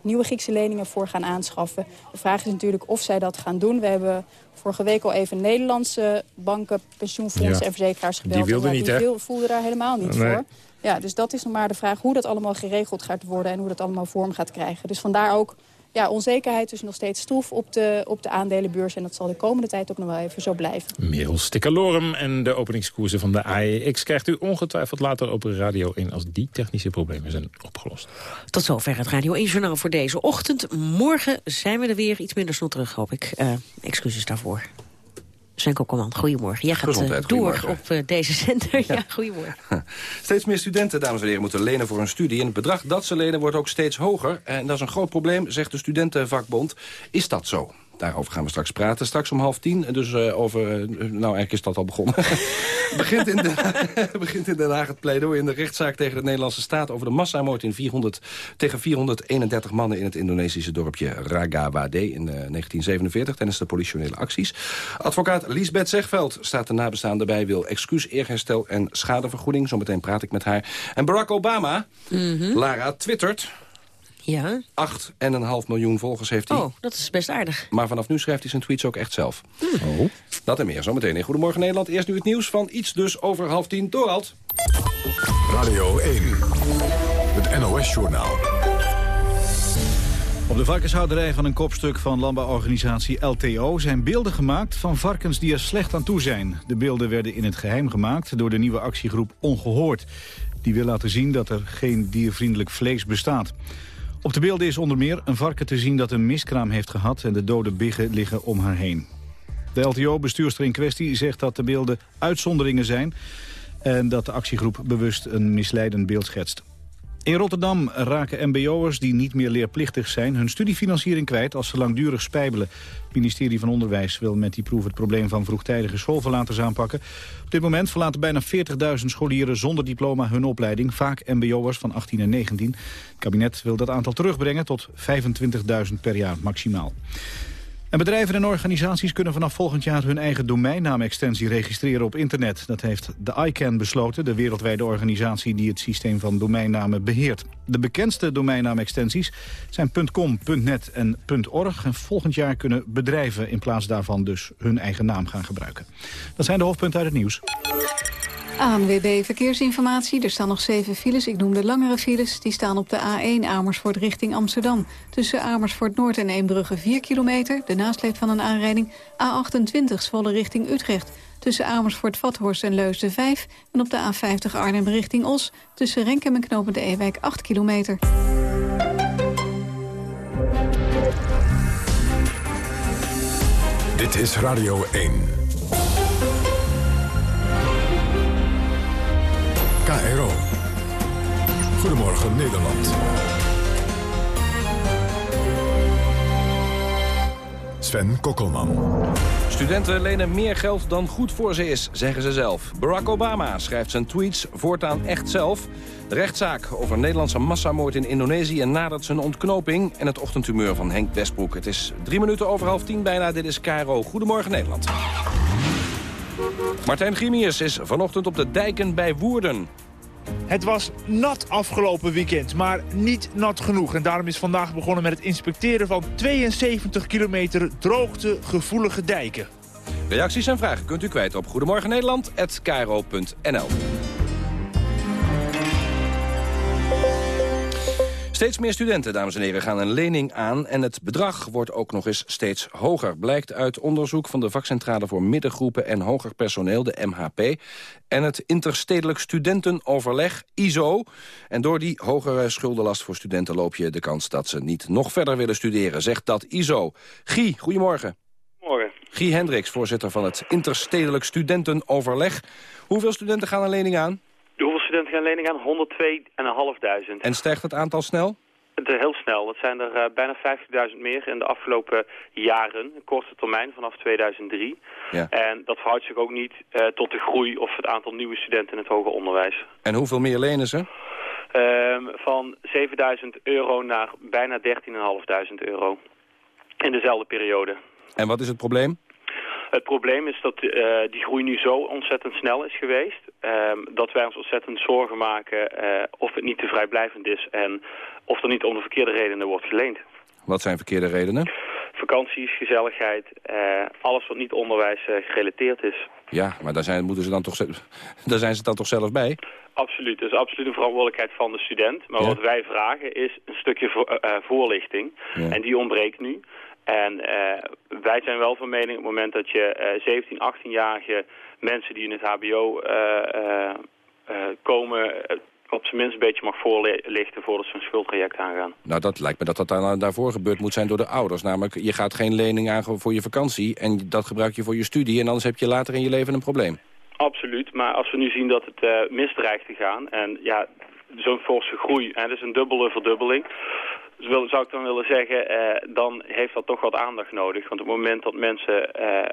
nieuwe Griekse leningen voor gaan aanschaffen. De vraag is natuurlijk of zij dat gaan doen. We hebben vorige week al even Nederlandse banken, pensioenfondsen en verzekeraars gebeld. Die wilden niet, die hè? voelden daar helemaal niet voor. Ja, dus dat is nog maar de vraag hoe dat allemaal geregeld gaat worden... en hoe dat allemaal vorm gaat krijgen. Dus vandaar ook ja, onzekerheid is nog steeds stroef op de, op de aandelenbeurs. En dat zal de komende tijd ook nog wel even zo blijven. Merel Stikkerlorem en de openingskoersen van de AEX... krijgt u ongetwijfeld later op Radio 1 als die technische problemen zijn opgelost. Tot zover het Radio 1-journaal voor deze ochtend. Morgen zijn we er weer iets minder snel terug, hoop ik. Uh, excuses daarvoor. Sven Kokkelman, goedemorgen. Jij gaat uh, door op uh, deze zender. Ja. ja, goedemorgen. Steeds meer studenten, dames en heren, moeten lenen voor hun studie. En het bedrag dat ze lenen wordt ook steeds hoger. En dat is een groot probleem, zegt de studentenvakbond. Is dat zo? Daarover gaan we straks praten. Straks om half tien. Dus uh, over... Uh, nou, eigenlijk is dat al begonnen. begint, in Den begint in Den Haag het pleidooi in de rechtszaak tegen de Nederlandse staat... over de massamoord in 400, tegen 431 mannen in het Indonesische dorpje Ragawade in uh, 1947... tijdens de politionele acties. Advocaat Liesbeth Zegveld staat de nabestaande bij... wil excuus, eerherstel en schadevergoeding. Zometeen praat ik met haar. En Barack Obama, mm -hmm. Lara, twittert... Ja. 8,5 miljoen volgers heeft hij. Oh, dat is best aardig. Maar vanaf nu schrijft hij zijn tweets ook echt zelf. Oh. Dat en meer zometeen in Goedemorgen Nederland. Eerst nu het nieuws van iets dus over half tien. Dorald. Radio 1. Het NOS-journaal. Op de varkenshouderij van een kopstuk van landbouworganisatie LTO... zijn beelden gemaakt van varkens die er slecht aan toe zijn. De beelden werden in het geheim gemaakt door de nieuwe actiegroep Ongehoord. Die wil laten zien dat er geen diervriendelijk vlees bestaat. Op de beelden is onder meer een varken te zien dat een miskraam heeft gehad... en de dode biggen liggen om haar heen. De LTO-bestuurster in kwestie zegt dat de beelden uitzonderingen zijn... en dat de actiegroep bewust een misleidend beeld schetst. In Rotterdam raken mbo'ers die niet meer leerplichtig zijn... hun studiefinanciering kwijt als ze langdurig spijbelen. Het ministerie van Onderwijs wil met die proef het probleem van vroegtijdige schoolverlaters aanpakken. Op dit moment verlaten bijna 40.000 scholieren zonder diploma hun opleiding. Vaak mbo'ers van 18 en 19. Het kabinet wil dat aantal terugbrengen tot 25.000 per jaar maximaal. En bedrijven en organisaties kunnen vanaf volgend jaar hun eigen domeinnaamextensie registreren op internet. Dat heeft de ICANN besloten, de wereldwijde organisatie die het systeem van domeinnamen beheert. De bekendste domeinnaamextensies zijn .com, .net en .org. En volgend jaar kunnen bedrijven in plaats daarvan dus hun eigen naam gaan gebruiken. Dat zijn de hoofdpunten uit het nieuws. ANWB Verkeersinformatie. Er staan nog zeven files. Ik noem de langere files. Die staan op de A1 Amersfoort richting Amsterdam. Tussen Amersfoort Noord en Eembrugge 4 kilometer. De nasleep van een aanrijding. A28 Zwolle richting Utrecht. Tussen Amersfoort Vathorst en Leusden 5. En op de A50 Arnhem richting Os. Tussen Renkem en Knopen de Ewijk 8 kilometer. Dit is Radio 1. KRO. Goedemorgen Nederland. Sven Kokkelman. Studenten lenen meer geld dan goed voor ze is, zeggen ze zelf. Barack Obama schrijft zijn tweets voortaan echt zelf. De rechtszaak over Nederlandse massamoord in Indonesië nadert zijn ontknoping... en het ochtendhumeur van Henk Westbroek. Het is drie minuten over half tien bijna. Dit is KRO. Goedemorgen Nederland. Martijn Grimius is vanochtend op de dijken bij Woerden. Het was nat afgelopen weekend, maar niet nat genoeg. En daarom is vandaag begonnen met het inspecteren van 72 kilometer droogtegevoelige dijken. Reacties en vragen kunt u kwijt op Goedemorgen Steeds meer studenten, dames en heren, gaan een lening aan... en het bedrag wordt ook nog eens steeds hoger. Blijkt uit onderzoek van de vakcentrale voor middengroepen... en hoger personeel, de MHP... en het interstedelijk studentenoverleg, ISO. En door die hogere schuldenlast voor studenten... loop je de kans dat ze niet nog verder willen studeren, zegt dat ISO. Guy, goedemorgen. Morgen. Guy Hendricks, voorzitter van het interstedelijk studentenoverleg. Hoeveel studenten gaan een lening aan? Hoeveel studenten gaan lening aan? 102.500. En stijgt het aantal snel? Heel snel. Dat zijn er uh, bijna 50.000 meer in de afgelopen jaren, korte termijn, vanaf 2003. Ja. En dat verhoudt zich ook niet uh, tot de groei of het aantal nieuwe studenten in het hoger onderwijs. En hoeveel meer lenen ze? Uh, van 7.000 euro naar bijna 13.500 euro in dezelfde periode. En wat is het probleem? Het probleem is dat uh, die groei nu zo ontzettend snel is geweest... Uh, dat wij ons ontzettend zorgen maken uh, of het niet te vrijblijvend is... en of er niet om de verkeerde redenen wordt geleend. Wat zijn verkeerde redenen? Vakanties, gezelligheid, alles wat niet onderwijs gerelateerd is. Ja, maar daar zijn, moeten ze dan toch, daar zijn ze dan toch zelf bij? Absoluut, dat is absoluut een verantwoordelijkheid van de student. Maar wat wij vragen is een stukje voorlichting. En die ontbreekt nu. En uh, wij zijn wel van mening op het moment dat je uh, 17, 18-jarige mensen die in het hbo uh, komen op zijn minst een beetje mag voorlichten voordat ze een schuldtraject aangaan. Nou, dat lijkt me dat dat daarvoor gebeurd moet zijn door de ouders. Namelijk, je gaat geen lening aan voor je vakantie en dat gebruik je voor je studie... en anders heb je later in je leven een probleem. Absoluut, maar als we nu zien dat het misdreigt te gaan... en ja, zo'n forse groei, hè, dat is een dubbele verdubbeling... Dus zou ik dan willen zeggen, eh, dan heeft dat toch wat aandacht nodig. Want op het moment dat mensen eh, eh,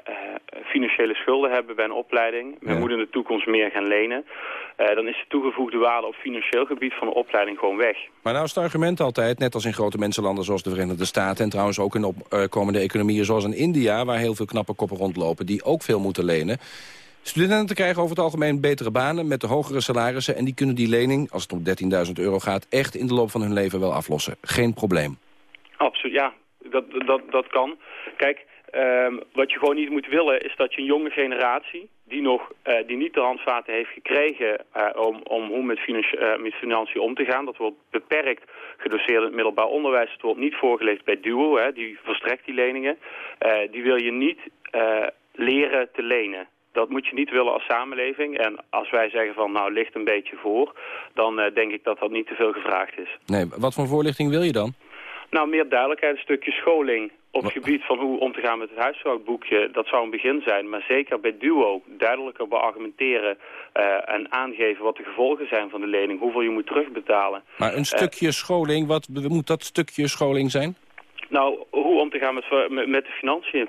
financiële schulden hebben bij een opleiding... we moeten in de toekomst meer gaan lenen... Dan is de toegevoegde waarde op financieel gebied van de opleiding gewoon weg. Maar nou is het argument altijd, net als in grote mensenlanden zoals de Verenigde Staten... en trouwens ook in opkomende economieën zoals in India... waar heel veel knappe koppen rondlopen die ook veel moeten lenen... Studenten krijgen over het algemeen betere banen met de hogere salarissen... en die kunnen die lening, als het om 13.000 euro gaat... echt in de loop van hun leven wel aflossen. Geen probleem. Absoluut, ja. Dat, dat, dat kan. Kijk, um, wat je gewoon niet moet willen... is dat je een jonge generatie die, nog, uh, die niet de handvaten heeft gekregen... Uh, om, om hoe met, uh, met financiën om te gaan. Dat wordt beperkt gedoseerd in het middelbaar onderwijs. Het wordt niet voorgelegd bij DUO, hè, die verstrekt die leningen. die wil je niet leren te lenen. Dat moet je niet willen als samenleving. En als wij zeggen van nou ligt een beetje voor, dan uh, denk ik dat dat niet te veel gevraagd is. Nee, wat voor voorlichting wil je dan? Nou, meer duidelijkheid, een stukje scholing op het gebied van hoe om te gaan met het huishoudboekje. Dat zou een begin zijn, maar zeker bij DUO duidelijker beargumenteren uh, en aangeven wat de gevolgen zijn van de lening. Hoeveel je moet terugbetalen. Maar een stukje uh, scholing, wat moet dat stukje scholing zijn? Nou, hoe om te gaan met, met, met de financiën.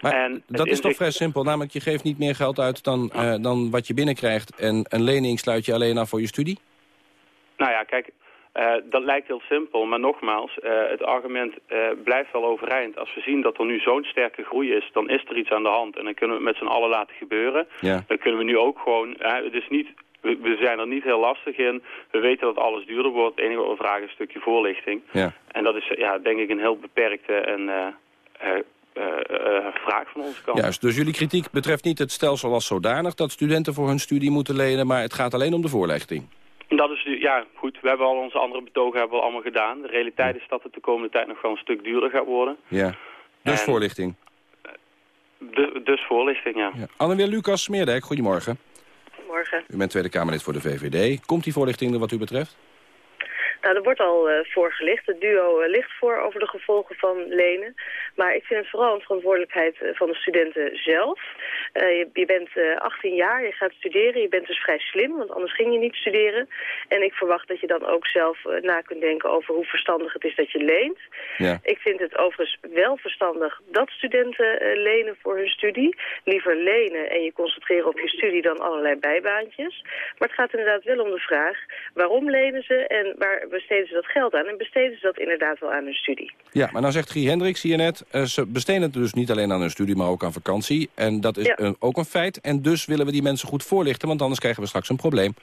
Maar en dat is toch vrij simpel. Namelijk, je geeft niet meer geld uit dan, uh, dan wat je binnenkrijgt. En een lening sluit je alleen af voor je studie? Nou ja, kijk, uh, dat lijkt heel simpel. Maar nogmaals, uh, het argument blijft wel overeind. Als we zien dat er nu zo'n sterke groei is, dan is er iets aan de hand. En dan kunnen we het met z'n allen laten gebeuren. Ja. Dan kunnen we nu ook gewoon... het is niet we, we, zijn er niet heel lastig in. We weten dat alles duurder wordt. Het enige wat we vragen is een stukje voorlichting. Ja. En dat is ja, denk ik een heel beperkte en vraag van onze kant. Juist, dus jullie kritiek betreft niet het stelsel als zodanig... dat studenten voor hun studie moeten lenen, maar het gaat alleen om de voorlichting. Dat is, ja, goed. We hebben al onze andere betogen hebben we allemaal gedaan. De realiteit is dat het de komende tijd nog wel een stuk duurder gaat worden. Ja, dus en, voorlichting. De, dus voorlichting, ja. ja. Anne-Weer Lucas Smeerdijk, goedemorgen. Goedemorgen. U bent Tweede Kamerlid voor de VVD. Komt die voorlichting er wat u betreft? Nou, er wordt al uh, voor gelicht. Het duo uh, ligt voor over de gevolgen van lenen. Maar ik vind het vooral een verantwoordelijkheid uh, van de studenten zelf. Je, je, bent 18 jaar, je gaat studeren, je bent dus vrij slim, want anders ging je niet studeren. En ik verwacht dat je dan ook zelf na kunt denken over hoe verstandig het is dat je leent. Ja. Ik vind het overigens wel verstandig dat studenten lenen voor hun studie. Liever lenen en je concentreren op je studie dan allerlei bijbaantjes. Maar het gaat inderdaad wel om de vraag, waarom lenen ze en waar besteden ze dat geld aan? En besteden ze dat inderdaad wel aan hun studie? Ja, maar nou zegt Guy Hendricks hier net... Uh, ze besteden het dus niet alleen aan hun studie, maar ook aan vakantie. En dat is ja. ook een feit. En dus willen we die mensen goed voorlichten... want anders krijgen we straks een probleem.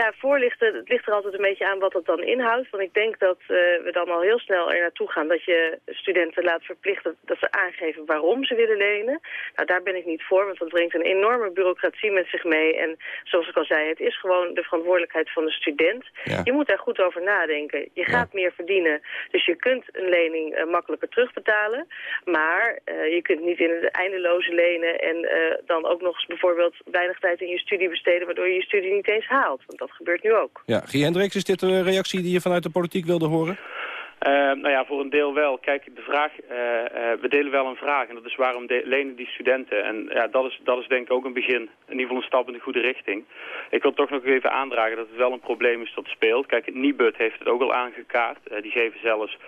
Ja, voorlichten, het ligt er altijd een beetje aan wat het dan inhoudt. Want ik denk dat uh, we dan al heel snel er naartoe gaan dat je studenten laat verplichten dat ze aangeven waarom ze willen lenen. Nou, daar ben ik niet voor, want dat brengt een enorme bureaucratie met zich mee. En zoals ik al zei, het is gewoon de verantwoordelijkheid van de student. Ja. Je moet daar goed over nadenken. Je gaat meer verdienen, dus je kunt een lening uh, makkelijker terugbetalen. Maar uh, je kunt niet in het eindeloze lenen en dan ook nog eens bijvoorbeeld weinig tijd in je studie besteden, waardoor je je studie niet eens haalt. Want dat gebeurt nu ook. Ja, Guy Hendricks, is dit een reactie die je vanuit de politiek wilde horen? Uh, nou ja, voor een deel wel. Kijk, de vraag, uh, uh, we delen wel een vraag en dat is waarom lenen die studenten. En ja, dat is, dat is denk ik ook een begin, in ieder geval een stap in de goede richting. Ik wil toch nog even aandragen dat het wel een probleem is dat speelt. Kijk, het Nibud heeft het ook al aangekaart. die geven zelfs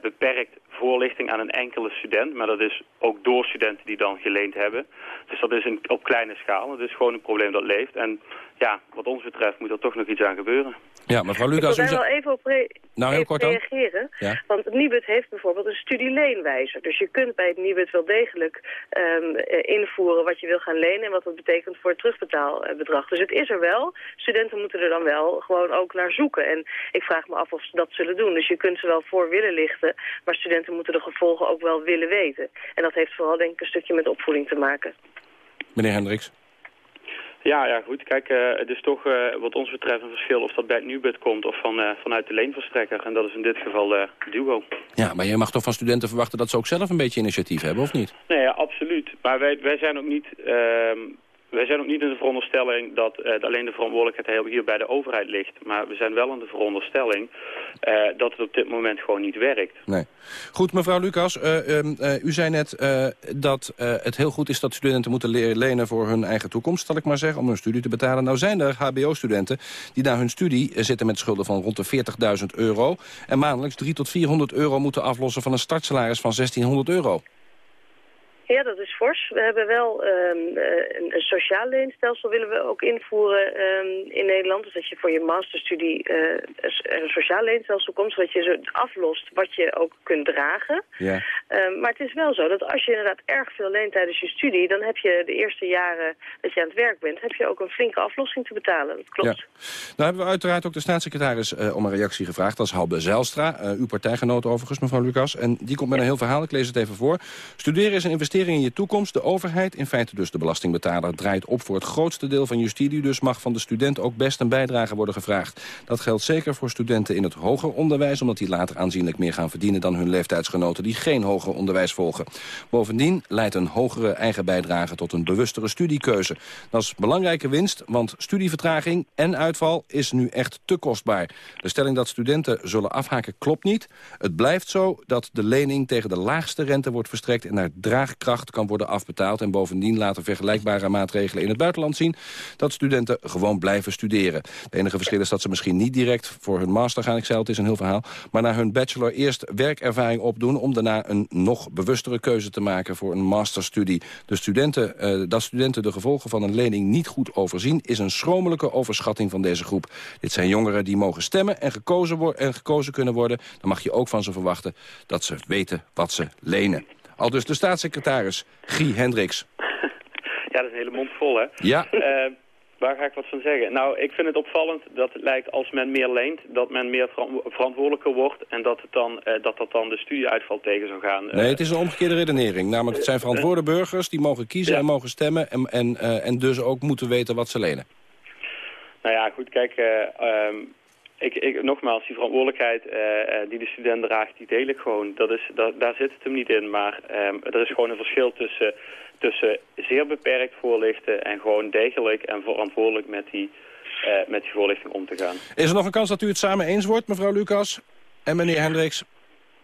beperkt voorlichting aan een enkele student. Maar dat is ook door studenten die dan geleend hebben. Dus dat is een, op kleine schaal. Het is gewoon een probleem dat leeft. En ja, wat ons betreft moet er toch nog iets aan gebeuren. Ja, mevrouw Lucas... Ik wil daar wel even op re nou, heel kort reageren. Ja. Want het Nibud heeft bijvoorbeeld een studieleenwijzer. Dus je kunt bij het Nibud wel degelijk um, invoeren wat je wil gaan lenen... en wat dat betekent voor het terugbetaalbedrag. Dus het is er wel. Studenten moeten er dan wel gewoon ook naar zoeken. En ik vraag me af of ze dat zullen doen. Dus je kunt ze wel voor willen lichten... maar studenten moeten de gevolgen ook wel willen weten. En dat heeft vooral denk ik een stukje met opvoeding te maken. Meneer Hendricks. Ja, ja, goed. Kijk, uh, het is toch uh, wat ons betreft een verschil of dat bij het Nubud komt of van, uh, vanuit de leenverstrekker. En dat is in dit geval Duo. Ja, maar je mag toch van studenten verwachten dat ze ook zelf een beetje initiatief hebben, of niet? Nee, ja, absoluut. Maar wij, wij zijn ook niet... ehm, wij zijn ook niet in de veronderstelling dat uh, alleen de verantwoordelijkheid hier bij de overheid ligt. Maar we zijn wel in de veronderstelling uh, dat het op dit moment gewoon niet werkt. Nee. Goed, mevrouw Lucas, uh, u zei net dat het heel goed is dat studenten moeten leren lenen voor hun eigen toekomst, zal ik maar zeggen, om hun studie te betalen. Nou zijn er hbo-studenten die na hun studie zitten met schulden van rond de 40.000 euro en maandelijks 3 tot 400 euro moeten aflossen van een startsalaris van 1600 euro. Ja, dat is fors. We hebben wel um, een, een sociaal leenstelsel willen we ook invoeren um, in Nederland. Dus dat je voor je masterstudie uh, een sociaal leenstelsel komt, zodat je zo aflost wat je ook kunt dragen. Ja. Um, maar het is wel zo dat als je inderdaad erg veel leent tijdens je studie, dan heb je de eerste jaren dat je aan het werk bent, heb je ook een flinke aflossing te betalen. Dat klopt. Ja. Nou hebben we uiteraard ook de staatssecretaris uh, om een reactie gevraagd. Dat is Halbe Zijlstra, uh, uw partijgenoot overigens, mevrouw Lucas. En die komt met een heel verhaal, ik lees het even voor. Studeren is een investering in je toekomst. De overheid, in feite dus de belastingbetaler, draait op voor het grootste deel van je studie. Dus mag van de student ook best een bijdrage worden gevraagd. Dat geldt zeker voor studenten in het hoger onderwijs... omdat die later aanzienlijk meer gaan verdienen dan hun leeftijdsgenoten... die geen hoger onderwijs volgen. Bovendien leidt een hogere eigen bijdrage tot een bewustere studiekeuze. Dat is belangrijke winst, want studievertraging en uitval is nu echt te kostbaar. De stelling dat studenten zullen afhaken klopt niet. Het blijft zo dat de lening tegen de laagste rente wordt verstrekt... en naar draagkracht kan worden afbetaald. En bovendien laten vergelijkbare maatregelen in het buitenland zien... dat studenten gewoon blijven studeren. Het enige verschil is dat ze misschien niet direct voor hun master gaan. Ik zei het is een heel verhaal. Maar na hun bachelor eerst werkervaring opdoen... om daarna een nog bewustere keuze te maken voor een masterstudie. De studenten, uh, dat studenten de gevolgen van een lening niet goed overzien... is een schromelijke overschatting van deze groep. Dit zijn jongeren die mogen stemmen en gekozen, en gekozen kunnen worden. Dan mag je ook van ze verwachten dat ze weten wat ze lenen. Al dus de staatssecretaris Guy Hendricks. Ja, dat is een hele mond vol, hè? Ja. Uh, waar ga ik wat van zeggen? Nou, ik vind het opvallend dat het lijkt als men meer leent... dat men meer verantwoordelijker wordt... en dat, het dan, uh, dat dat dan de studieuitval tegen zou gaan. Nee, het is een omgekeerde redenering. Namelijk, het zijn verantwoorde burgers die mogen kiezen ja. en mogen stemmen... En, en, en dus ook moeten weten wat ze lenen. Nou ja, goed, kijk... Um, ik, ik, nogmaals, die verantwoordelijkheid uh, uh, die de student draagt, die deel ik gewoon. Dat is, dat, daar zit het hem niet in, maar um, er is gewoon een verschil tussen, tussen zeer beperkt voorlichten... en gewoon degelijk en verantwoordelijk met die, uh, met die voorlichting om te gaan. Is er nog een kans dat u het samen eens wordt, mevrouw Lucas en meneer Hendricks?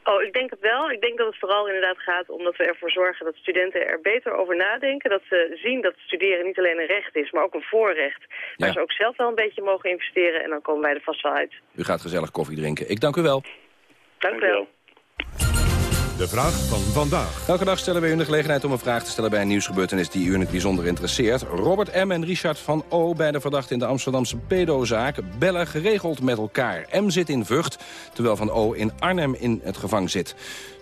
Oh, ik denk het wel. Ik denk dat het vooral inderdaad gaat omdat we ervoor zorgen dat studenten er beter over nadenken. Dat ze zien dat studeren niet alleen een recht is, maar ook een voorrecht. Waar ja. ze ook zelf wel een beetje mogen investeren en dan komen wij er vast wel uit. U gaat gezellig koffie drinken. Ik dank u wel. Dank u wel. De vraag van vandaag. Elke dag stellen we u de gelegenheid om een vraag te stellen bij een nieuwsgebeurtenis die u in het bijzonder interesseert. Robert M. en Richard van O. beide verdachten in de Amsterdamse pedozaak bellen geregeld met elkaar. M. zit in Vught, terwijl van O. in Arnhem in het gevang zit.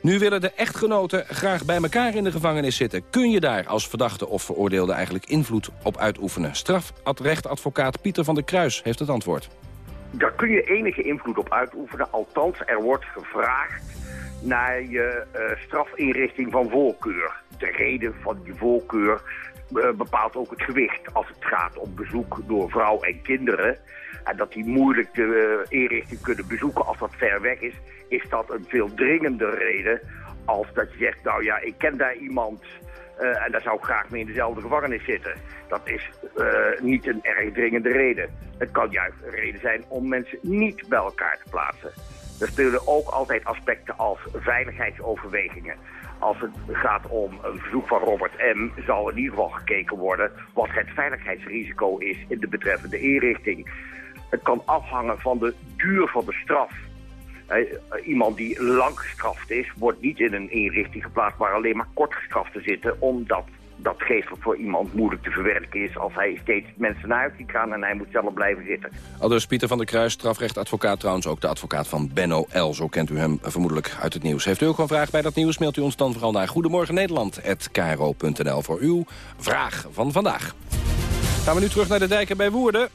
Nu willen de echtgenoten graag bij elkaar in de gevangenis zitten. Kun je daar als verdachte of veroordeelde eigenlijk invloed op uitoefenen? Strafrechtadvocaat Pieter van der Kruis heeft het antwoord. Daar kun je enige invloed op uitoefenen. Althans, er wordt gevraagd naar je uh, strafinrichting van voorkeur. De reden van die voorkeur uh, bepaalt ook het gewicht. Als het gaat om bezoek door vrouw en kinderen... en dat die moeilijk de uh, inrichting kunnen bezoeken als dat ver weg is... is dat een veel dringender reden als dat je zegt... nou ja, ik ken daar iemand... En daar zou ik graag mee in dezelfde gevangenis zitten. Dat is niet een erg dringende reden. Het kan juist een reden zijn om mensen niet bij elkaar te plaatsen. Er spelen ook altijd aspecten als veiligheidsoverwegingen. Als het gaat om een verzoek van Robert M. zal in ieder geval gekeken worden wat het veiligheidsrisico is in de betreffende inrichting. Het kan afhangen van de duur van de straf. Iemand die lang gestraft is, wordt niet in een inrichting geplaatst waar alleen maar kort gestraft te zitten, omdat dat geestelijk voor iemand moeilijk te verwerken is als hij steeds mensen naar huis ziet gaan en hij moet zelf blijven zitten. Al dus Pieter van der Kruis, strafrechtadvocaat trouwens ook de advocaat van Benno L. Zo kent u hem vermoedelijk uit het nieuws. Heeft u ook een vraag bij dat nieuws, mailt u ons dan vooral naar Goedemorgen Nederland@kro.nl voor uw vraag van vandaag. Gaan we nu terug naar de dijken bij Woerden.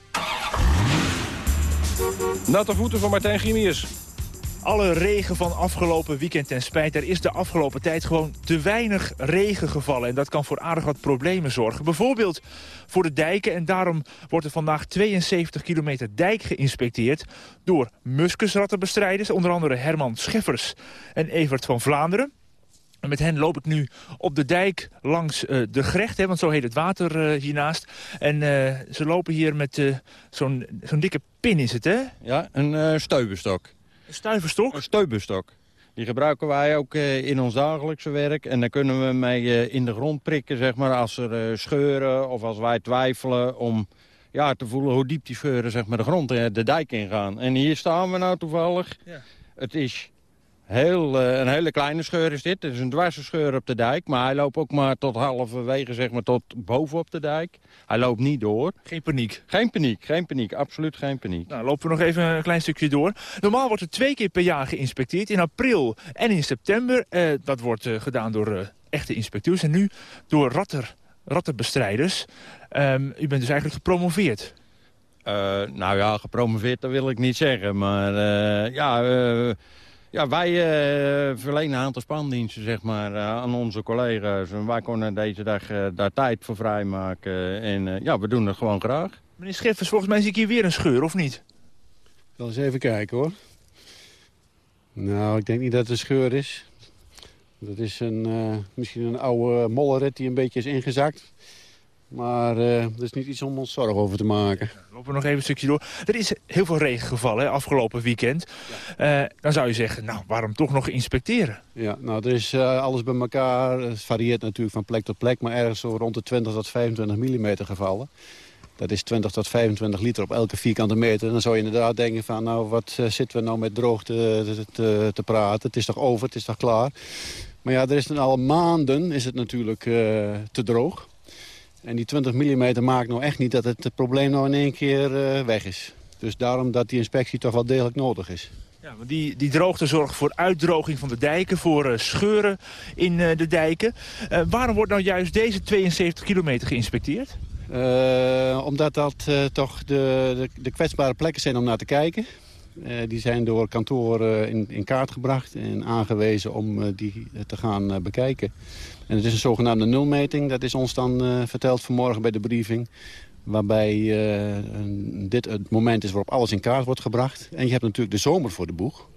Natte voeten van Martijn Grimius. Alle regen van afgelopen weekend ten spijt... er is de afgelopen tijd gewoon te weinig regen gevallen. En dat kan voor aardig wat problemen zorgen. Bijvoorbeeld voor de dijken. En daarom wordt er vandaag 72 kilometer dijk geïnspecteerd... door muskusrattenbestrijders, onder andere Herman Scheffers en Evert van Vlaanderen. En met hen loop ik nu op de dijk langs uh, de Grecht, hè, want zo heet het water uh, hiernaast. En uh, ze lopen hier met zo'n dikke pin is het, hè? Ja, een uh, stuiverstok. Een stuiverstok? Een. Die gebruiken wij ook in ons dagelijkse werk. En daar kunnen we mee in de grond prikken, zeg maar, als er scheuren of als wij twijfelen om ja, te voelen hoe diep die scheuren zeg maar, de grond, de dijk ingaan. En hier staan we nou toevallig. Ja. Het is Heel, uh, een hele kleine scheur is dit. Het is een dwarse scheur op de dijk. Maar hij loopt ook maar tot halverwege, zeg maar, tot boven op de dijk. Hij loopt niet door. Geen paniek? Geen paniek, geen paniek. Absoluut geen paniek. Nou, lopen we nog even een klein stukje door. Normaal wordt er twee keer per jaar geïnspecteerd. In april en in september. Uh, dat wordt uh, gedaan door echte inspecteurs. En nu door ratter, rattenbestrijders. Um, u bent dus eigenlijk gepromoveerd. nou ja, gepromoveerd, dat wil ik niet zeggen. Maar ja... Ja, wij uh, verlenen een aantal spandiensten zeg maar, uh, aan onze collega's. En wij konden deze dag uh, daar tijd voor vrijmaken. En ja, we doen het gewoon graag. Meneer Schiffers, volgens mij zie ik hier weer een scheur, of niet? Wel eens even kijken, hoor. Nou, ik denk niet dat het een scheur is. Dat is een, misschien een oude mollerit die een beetje is ingezakt. Maar uh, dat is niet iets om ons zorgen over te maken. Ja, lopen we nog even een stukje door. Er is heel veel regen gevallen hè, afgelopen weekend. Ja. Uh, dan zou je zeggen, nou, waarom toch nog inspecteren? Ja, nou, er is uh, alles bij elkaar. Het varieert natuurlijk van plek tot plek. Maar ergens zo rond de 20 tot 25 mm gevallen. Dat is 20 tot 25 liter op elke vierkante meter. En dan zou je inderdaad denken van, nou, wat zitten we nou met droogte te, te, te, praten? Het is toch over, het is toch klaar? Maar ja, er is dan al maanden is het natuurlijk te droog. En die 20 mm maakt nou echt niet dat het probleem nou in één keer uh, weg is. Dus daarom dat die inspectie toch wel degelijk nodig is. Ja, want die, die droogte zorgt voor uitdroging van de dijken, voor uh, scheuren in uh, de dijken. waarom wordt nou juist deze 72 kilometer geïnspecteerd? omdat dat toch de, de, de, kwetsbare plekken zijn om naar te kijken. Die zijn door kantoren in, in, kaart gebracht en aangewezen om die te gaan bekijken. En het is een zogenaamde nulmeting. Dat is ons dan verteld vanmorgen bij de briefing. Waarbij dit het moment is waarop alles in kaart wordt gebracht. En je hebt natuurlijk de zomer voor de boeg.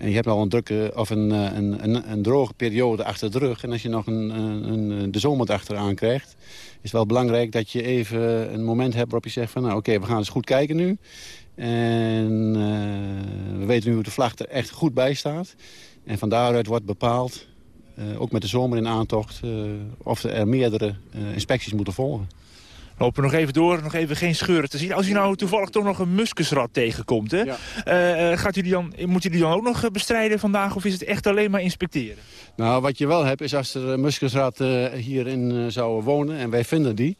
En je hebt al een, drukke, of een, eh, een, een, een droge periode achter de rug. En als je nog een, de zomer achteraan krijgt... is het wel belangrijk dat je even een moment hebt waarop je zegt van... nou oké, we gaan eens goed kijken nu. En uh, we weten nu hoe de vlag er echt goed bij staat. En van daaruit wordt bepaald uh, ook met de zomer in aantocht, uh, of er meerdere uh, inspecties moeten volgen. Lopen we nog even door, nog even geen scheuren te zien. Als u nou toevallig toch nog een muskusrat tegenkomt, hè? Ja. gaat u die dan, moet u die dan ook nog bestrijden vandaag of is het echt alleen maar inspecteren? Nou, wat je wel hebt is als er muskusratten hierin zouden wonen en wij vinden die...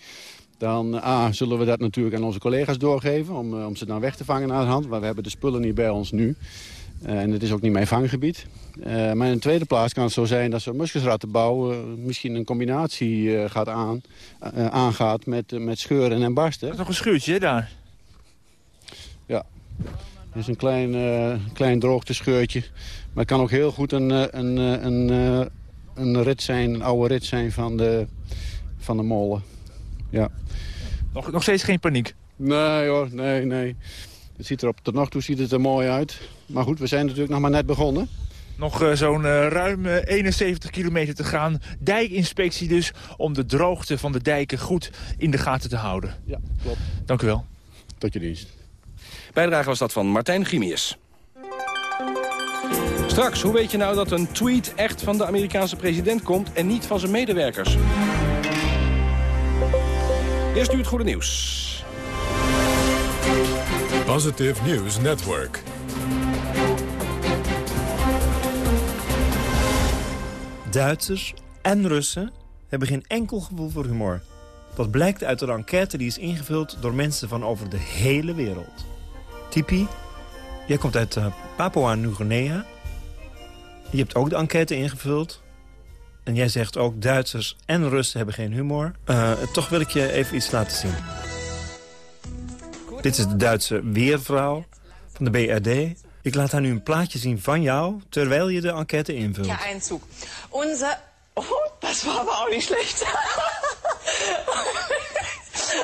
Dan A, zullen we dat natuurlijk aan onze collega's doorgeven om, om ze dan weg te vangen aan de hand. Maar we hebben de spullen niet bij ons nu. Uh, en het is ook niet mijn vanggebied. Uh, maar in de tweede plaats kan het zo zijn dat zo'n muskusrattenbouw uh, misschien een combinatie gaat aan, aangaat met, met scheuren en barsten. Dat is nog een schuurtje daar? Ja, het is een klein, klein droogtescheurtje. Maar het kan ook heel goed een, een, een, een rit zijn, een oude rit zijn van de, van de molen. Ja. Nog, nog steeds geen paniek? Nee hoor, nee, nee. Het ziet er op tot nog toe ziet het er mooi uit. Maar goed, we zijn natuurlijk nog maar net begonnen. Nog uh, zo'n uh, ruim uh, 71 kilometer te gaan. Dijkinspectie dus, om de droogte van de dijken goed in de gaten te houden. Ja, klopt. Dank u wel. Tot je dienst. Bijdrage was dat van Martijn Grimius. Straks, hoe weet je nou dat een tweet echt van de Amerikaanse president komt... en niet van zijn medewerkers? Eerst nu het goede nieuws. Positive News Network. Duitsers en Russen hebben geen enkel gevoel voor humor. Dat blijkt uit een enquête die is ingevuld door mensen van over de hele wereld. Tipi, jij komt uit uh, Papua Nieuw-Guinea. Je hebt ook de enquête ingevuld. En jij zegt ook Duitsers en Russen hebben geen humor. Uh, toch wil ik je even iets laten zien. Dit is de Duitse weervrouw van de BRD. Ik laat haar nu een plaatje zien van jou, terwijl je de enquête invult. Ja, Einzug. Onze... Oh, das war aber auch nicht schlecht.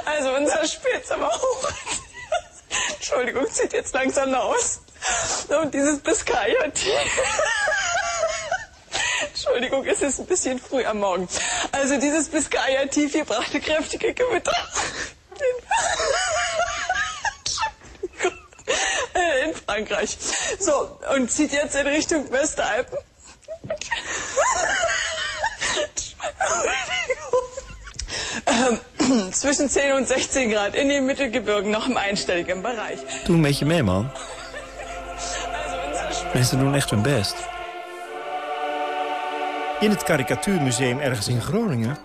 also unser Spitz, aber hoch. Entschuldigung, zieht jetzt langsam aus. Und dieses Biscaya-Tee. Entschuldigung, es ist ein bisschen früh am Morgen. Also dieses Biscaya-Tief hier brachte kräftige Gewitter. in Frankreich. So, und zieht jetzt in Richtung Westalpen. Ähm, zwischen 10 und 16 Grad in den Mittelgebirgen noch im einstelligen Bereich. Doe een beetje mee, man. Mensen doen echt hun best. In het karikatuurmuseum ergens in Groningen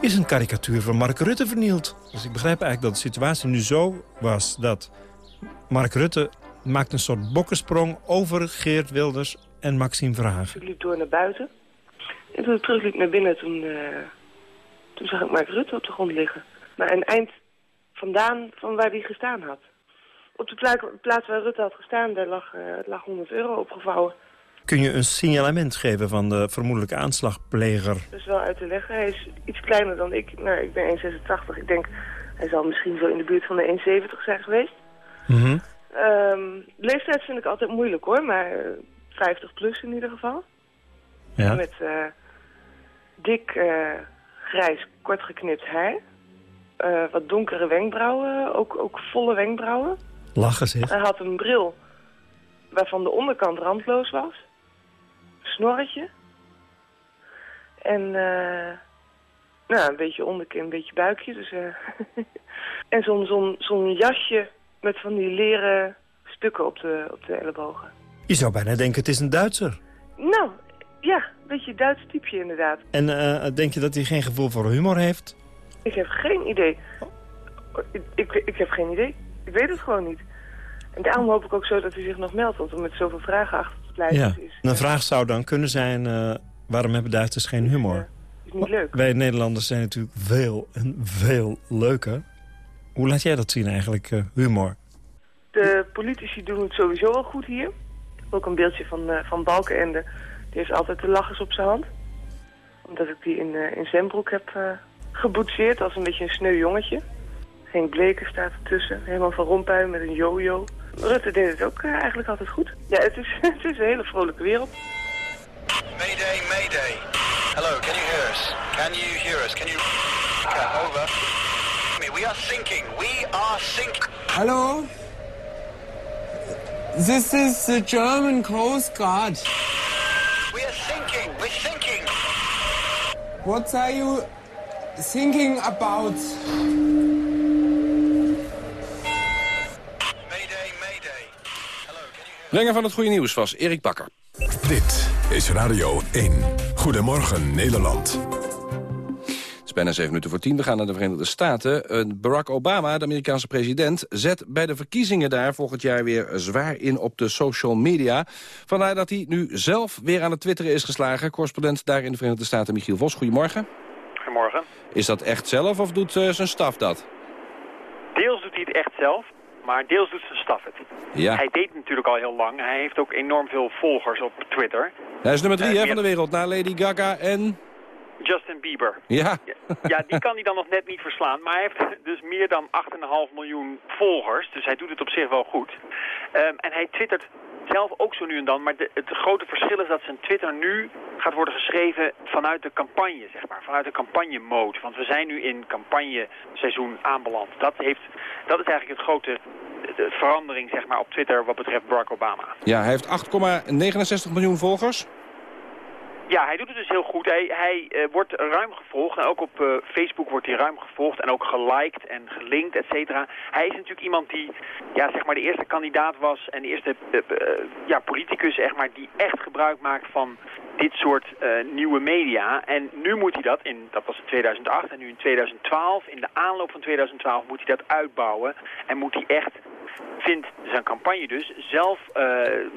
is een karikatuur van Mark Rutte vernield. Dus ik begrijp eigenlijk dat de situatie nu zo was dat Mark Rutte maakt een soort bokkensprong over Geert Wilders en Maxime Verhagen. Ik liep door naar buiten. En toen ik terugliep naar binnen, toen, uh, toen zag ik Mark Rutte op de grond liggen. Maar een eind vandaan van waar hij gestaan had. Op de plaats waar Rutte had gestaan, daar lag, uh, lag 100 euro opgevouwen. Kun je een signalement geven van de vermoedelijke aanslagpleger? Dat is wel uit te leggen. Hij is iets kleiner dan ik. Nou, ik ben 1,86. Ik denk, hij zal misschien zo in de buurt van de 1,70 zijn geweest. Mm Um, leeftijd vind ik altijd moeilijk hoor, maar 50 plus in ieder geval. Ja. Met uh, dik, uh, grijs, kort geknipt haar. Uh, wat donkere wenkbrauwen, ook, ook volle wenkbrauwen. Lachen. Hij had een bril waarvan de onderkant randloos was. Snorretje. En nou, een beetje onderkin, een beetje buikje. Dus, en zo'n zo'n zo'n jasje met van die leren stukken op de, op de ellebogen. Je zou bijna denken het is een Duitser. Nou, ja, een beetje Duits typeje inderdaad. En uh, denk je dat hij geen gevoel voor humor heeft? Ik heb geen idee. Ik, ik, ik, heb geen idee. Ik weet het gewoon niet. En daarom hoop ik ook zo dat hij zich nog meldt, want om met zoveel vragen achter ja. is... Een vraag zou dan kunnen zijn, uh, waarom hebben Duitsers geen humor? Ja, is niet leuk. Wij Nederlanders zijn natuurlijk veel en veel leuker. Hoe laat jij dat zien eigenlijk, uh, humor? De politici doen het sowieso wel goed hier. Ook een beeldje van, uh, van Balkenende. Die heeft altijd de lachers op zijn hand. Omdat ik die in, in Zembroek heb uh, geboetseerd als een beetje een sneu jongetje. Geen Bleken staat ertussen. Helemaal van Rompuy met een yo-yo. Rutte deed het ook eigenlijk altijd goed. Ja, het is, het is een hele vrolijke wereld. Mayday, mayday. Hello, can you hear us? Can you hear us? Can you... Okay, over. We are sinking. We are sinking. Hallo? This is the German Coast Guard. We are sinking. We're sinking. What are you thinking about? Brenger van het goede nieuws was Erik Bakker. Dit is Radio 1. Goedemorgen Nederland. Het is bijna zeven minuten voor tien. We gaan naar de Verenigde Staten. Uh, Barack Obama, de Amerikaanse president, zet bij de verkiezingen daar volgend jaar weer zwaar in op de social media. Vandaar dat hij nu zelf weer aan het twitteren is geslagen. Correspondent daar in de Verenigde Staten, Michiel Vos. Goedemorgen. Goedemorgen. Is dat echt zelf of doet uh, zijn staf dat? Deels doet hij het echt zelf, maar deels doet zijn staf het. Ja. Hij deed natuurlijk al heel lang. Hij heeft ook enorm veel volgers op Twitter. Hij is nummer drie Uh, hè, meer- van de wereld, na Lady Gaga en... Justin Bieber. Ja. Ja, die kan hij dan nog net niet verslaan. Maar hij heeft dus meer dan 8,5 miljoen volgers. Dus hij doet het op zich wel goed. Ehm, en hij twittert zelf ook zo nu en dan. Maar het grote verschil is dat zijn Twitter nu gaat worden geschreven vanuit de campagne, zeg maar. Vanuit de campagnemode. Want we zijn nu in campagneseizoen aanbeland. Dat, heeft, dat is eigenlijk het grote de verandering, zeg maar, op Twitter wat betreft Barack Obama. Ja, hij heeft 8,69 miljoen volgers. Ja, hij doet het dus heel goed. Hij, hij eh, wordt ruim gevolgd. En ook op eh, Facebook wordt hij ruim gevolgd. En ook geliked en gelinkt, et cetera. Hij is natuurlijk iemand die ja, zeg maar de eerste kandidaat was. En de eerste eh, ja, politicus, zeg maar, die echt gebruik maakt van dit soort nieuwe media. En nu moet hij dat, in, dat was in 2008 en nu in 2012, in de aanloop van 2012 moet hij dat uitbouwen. En moet hij echt, vindt zijn campagne dus, zelf eh,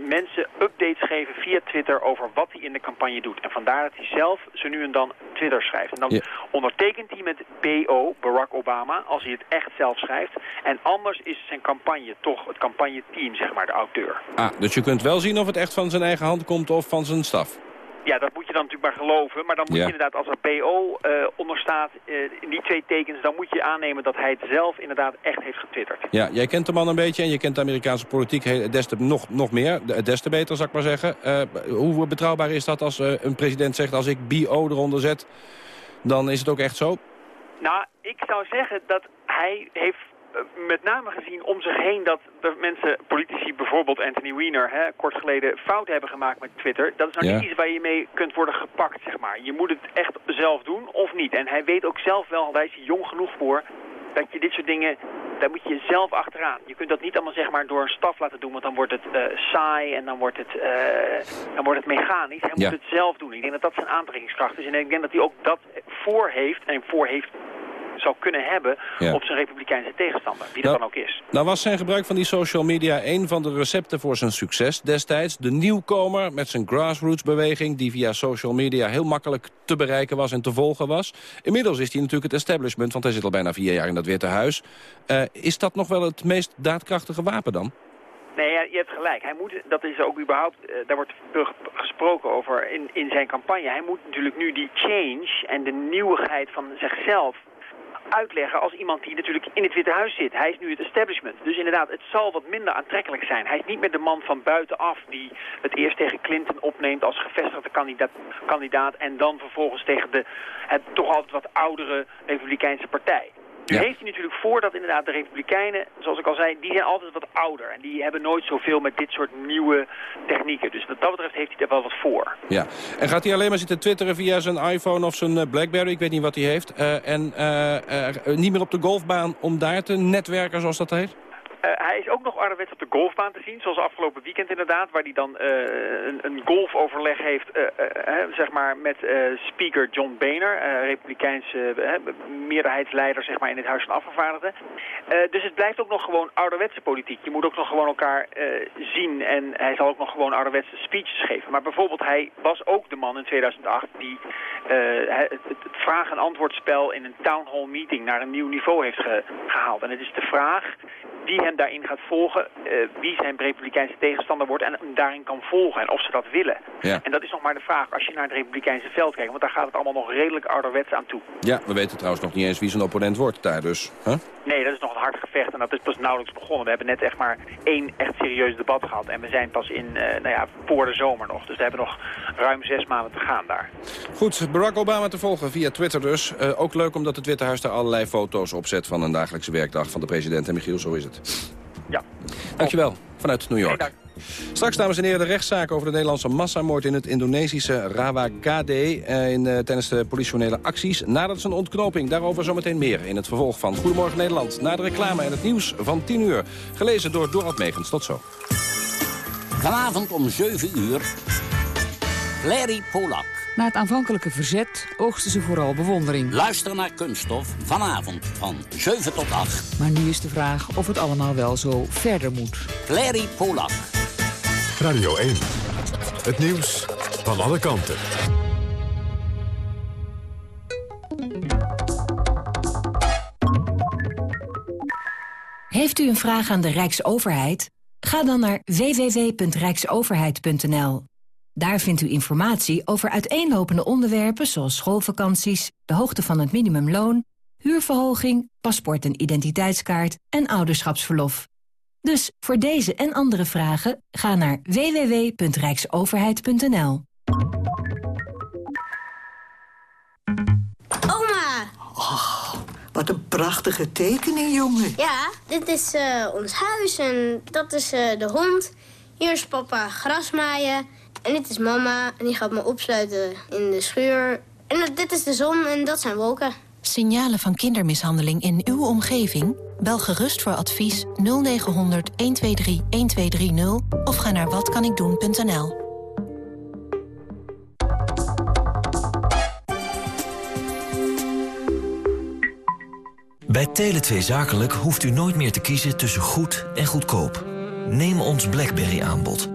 mensen updates geven via Twitter over wat hij in de campagne doet. En vandaar dat hij zelf zo nu en dan Twitter schrijft. En dan Ja. ondertekent hij met BO, Barack Obama, als hij het echt zelf schrijft. En anders is zijn campagne toch het campagneteam, zeg maar, de auteur. Ah, dus je kunt wel zien of het echt van zijn eigen hand komt of van zijn staf. Ja, dat moet je dan natuurlijk maar geloven. Maar dan moet Ja. je inderdaad, als er BO eh onder staat, eh, in die twee tekens... dan moet je aannemen dat hij het zelf inderdaad echt heeft getwitterd. Ja, jij kent de man een beetje en je kent de Amerikaanse politiek heel- des te, nog, nog meer. de- Des te beter, zou ik maar zeggen. Eh, hoe betrouwbaar is dat als eh, een president zegt... als ik BO eronder zet, dan is het ook echt zo? Nou, ik zou zeggen dat hij heeft eh, met name gezien om zich heen dat er mensen, politici, bijvoorbeeld Anthony Weiner, hè, kort geleden fouten hebben gemaakt met Twitter. Dat is nou Ja. niet iets waar je mee kunt worden gepakt, zeg maar. Je moet het echt zelf doen of niet. En hij weet ook zelf wel, daar is hij jong genoeg voor, dat je dit soort dingen, daar moet je zelf achteraan. Je kunt dat niet allemaal zeg maar door een staf laten doen, want dan wordt het eh, saai en dan wordt het, eh, dan wordt het mechanisch. Hij Ja. moet het zelf doen. Ik denk dat dat zijn aantrekkingskracht is. En ik denk dat hij ook dat voor heeft en voor heeft zou kunnen hebben Ja. op zijn republikeinse tegenstander, wie dat Nou, dan ook is. Nou was zijn gebruik van die social media een van de recepten voor zijn succes destijds. De nieuwkomer met zijn grassroots-beweging... die via social media heel makkelijk te bereiken was en te volgen was. Inmiddels is hij natuurlijk het establishment, want hij zit al bijna vier jaar in dat Witte Huis. Eh, is dat nog wel het meest daadkrachtige wapen dan? Nee, je hebt gelijk. Hij moet, dat is ook überhaupt, eh, daar wordt gesproken over in, in zijn campagne. Hij moet natuurlijk nu die change en de nieuwigheid van zichzelf uitleggen als iemand die natuurlijk in het Witte Huis zit. Hij is nu het establishment. Dus inderdaad, het zal wat minder aantrekkelijk zijn. Hij is niet meer de man van buitenaf die het eerst tegen Clinton opneemt als gevestigde kandidaat, kandidaat en dan vervolgens tegen de het toch altijd wat oudere Republikeinse partij. Nu Ja. heeft hij natuurlijk voor dat inderdaad de Republikeinen, zoals ik al zei, die zijn altijd wat ouder. En die hebben nooit zoveel met dit soort nieuwe technieken. Dus wat dat betreft heeft hij er wel wat voor. Ja. En gaat hij alleen maar zitten twitteren via zijn iPhone of zijn eh, Blackberry? Ik weet niet wat hij heeft. Eh, en eh, niet meer op de golfbaan om daar te netwerken, zoals dat heet? Eh, hij is ook nog ouderwets op de golfbaan te zien, zoals afgelopen weekend inderdaad, waar hij dan eh, een, een golfoverleg heeft, eh, zeg maar, met speaker John Boehner, eh, republikeinse meerderheidsleider, zeg maar, in het Huis van Afgevaardigden. Dus het blijft ook nog gewoon ouderwetse politiek. Je moet ook nog gewoon elkaar zien en hij zal ook nog gewoon ouderwetse speeches geven. Maar bijvoorbeeld, hij was ook de man in 2008 die het, vraag- en antwoordspel in een town hall meeting naar een nieuw niveau heeft ge- gehaald. En het is de vraag wie hem daarin gaat volgen, eh, wie zijn republikeinse tegenstander wordt en daarin kan volgen en of ze dat willen. Ja. En dat is nog maar de vraag als je naar het republikeinse veld kijkt, want daar gaat het allemaal nog redelijk ouderwets aan toe. Ja, we weten trouwens nog niet eens wie zijn opponent wordt daar dus. Huh? Nee, dat is nog een hard gevecht en dat is pas nauwelijks begonnen. We hebben net echt maar één echt serieus debat gehad en we zijn pas in, eh, nou ja, voor de zomer nog. Dus we hebben nog ruim zes maanden te gaan daar. Goed, Barack Obama te volgen via Twitter dus. Eh, ook leuk omdat het Witte Huis daar allerlei foto's op zet... van een dagelijkse werkdag van de president. En Michiel, zo is het. Ja. Dankjewel, vanuit New York. Straks, dames en heren, de rechtszaak over de Nederlandse massamoord... in het Indonesische Rawagade eh, in, eh, tijdens de politionele acties. Nadat zijn ontknoping, daarover zometeen meer in het vervolg van Goedemorgen Nederland. Na de reclame en het nieuws van 10 uur. Gelezen door Dorot Megens. Tot zo. Vanavond om 7 uur. Larry Polak. Na het aanvankelijke verzet oogsten ze vooral bewondering. Luister naar Kunststof vanavond van 7 tot 8. Maar nu is de vraag of het allemaal wel zo verder moet. Larry Polak. Radio 1. Het nieuws van alle kanten. Heeft u een vraag aan de Rijksoverheid? Ga dan naar www.rijksoverheid.nl. Daar vindt u informatie over uiteenlopende onderwerpen zoals schoolvakanties, de hoogte van het minimumloon, huurverhoging, paspoort en identiteitskaart en ouderschapsverlof. Dus voor deze en andere vragen ga naar www.rijksoverheid.nl. Oma! Wat een prachtige tekening, jongen. Ja, dit is eh, ons huis en dat is eh, de hond. Hier is papa grasmaaien. En dit is mama en die gaat me opsluiten in de schuur. En dit is de zon en dat zijn wolken. Signalen van kindermishandeling in uw omgeving? Bel gerust voor advies 0900 123 1230 of ga naar watkanikdoen.nl. Bij Tele2 Zakelijk hoeft u nooit meer te kiezen tussen goed en goedkoop. Neem ons BlackBerry aanbod.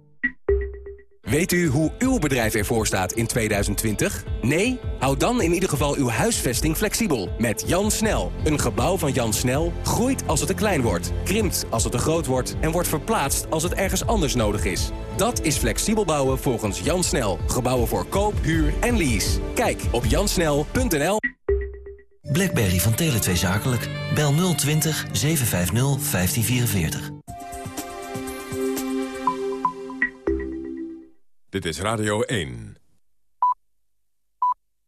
Weet u hoe uw bedrijf ervoor staat in 2020? Nee? Houd dan in ieder geval uw huisvesting flexibel. Met Jan Snel. Een gebouw van Jan Snel groeit als het te klein wordt, krimpt als het te groot wordt en wordt verplaatst als het ergens anders nodig is. Dat is flexibel bouwen volgens Jan Snel. Gebouwen voor koop, huur en lease. Kijk op jansnel.nl. BlackBerry van Tele2 Zakelijk. Bel 020 750 1544. Dit is Radio 1.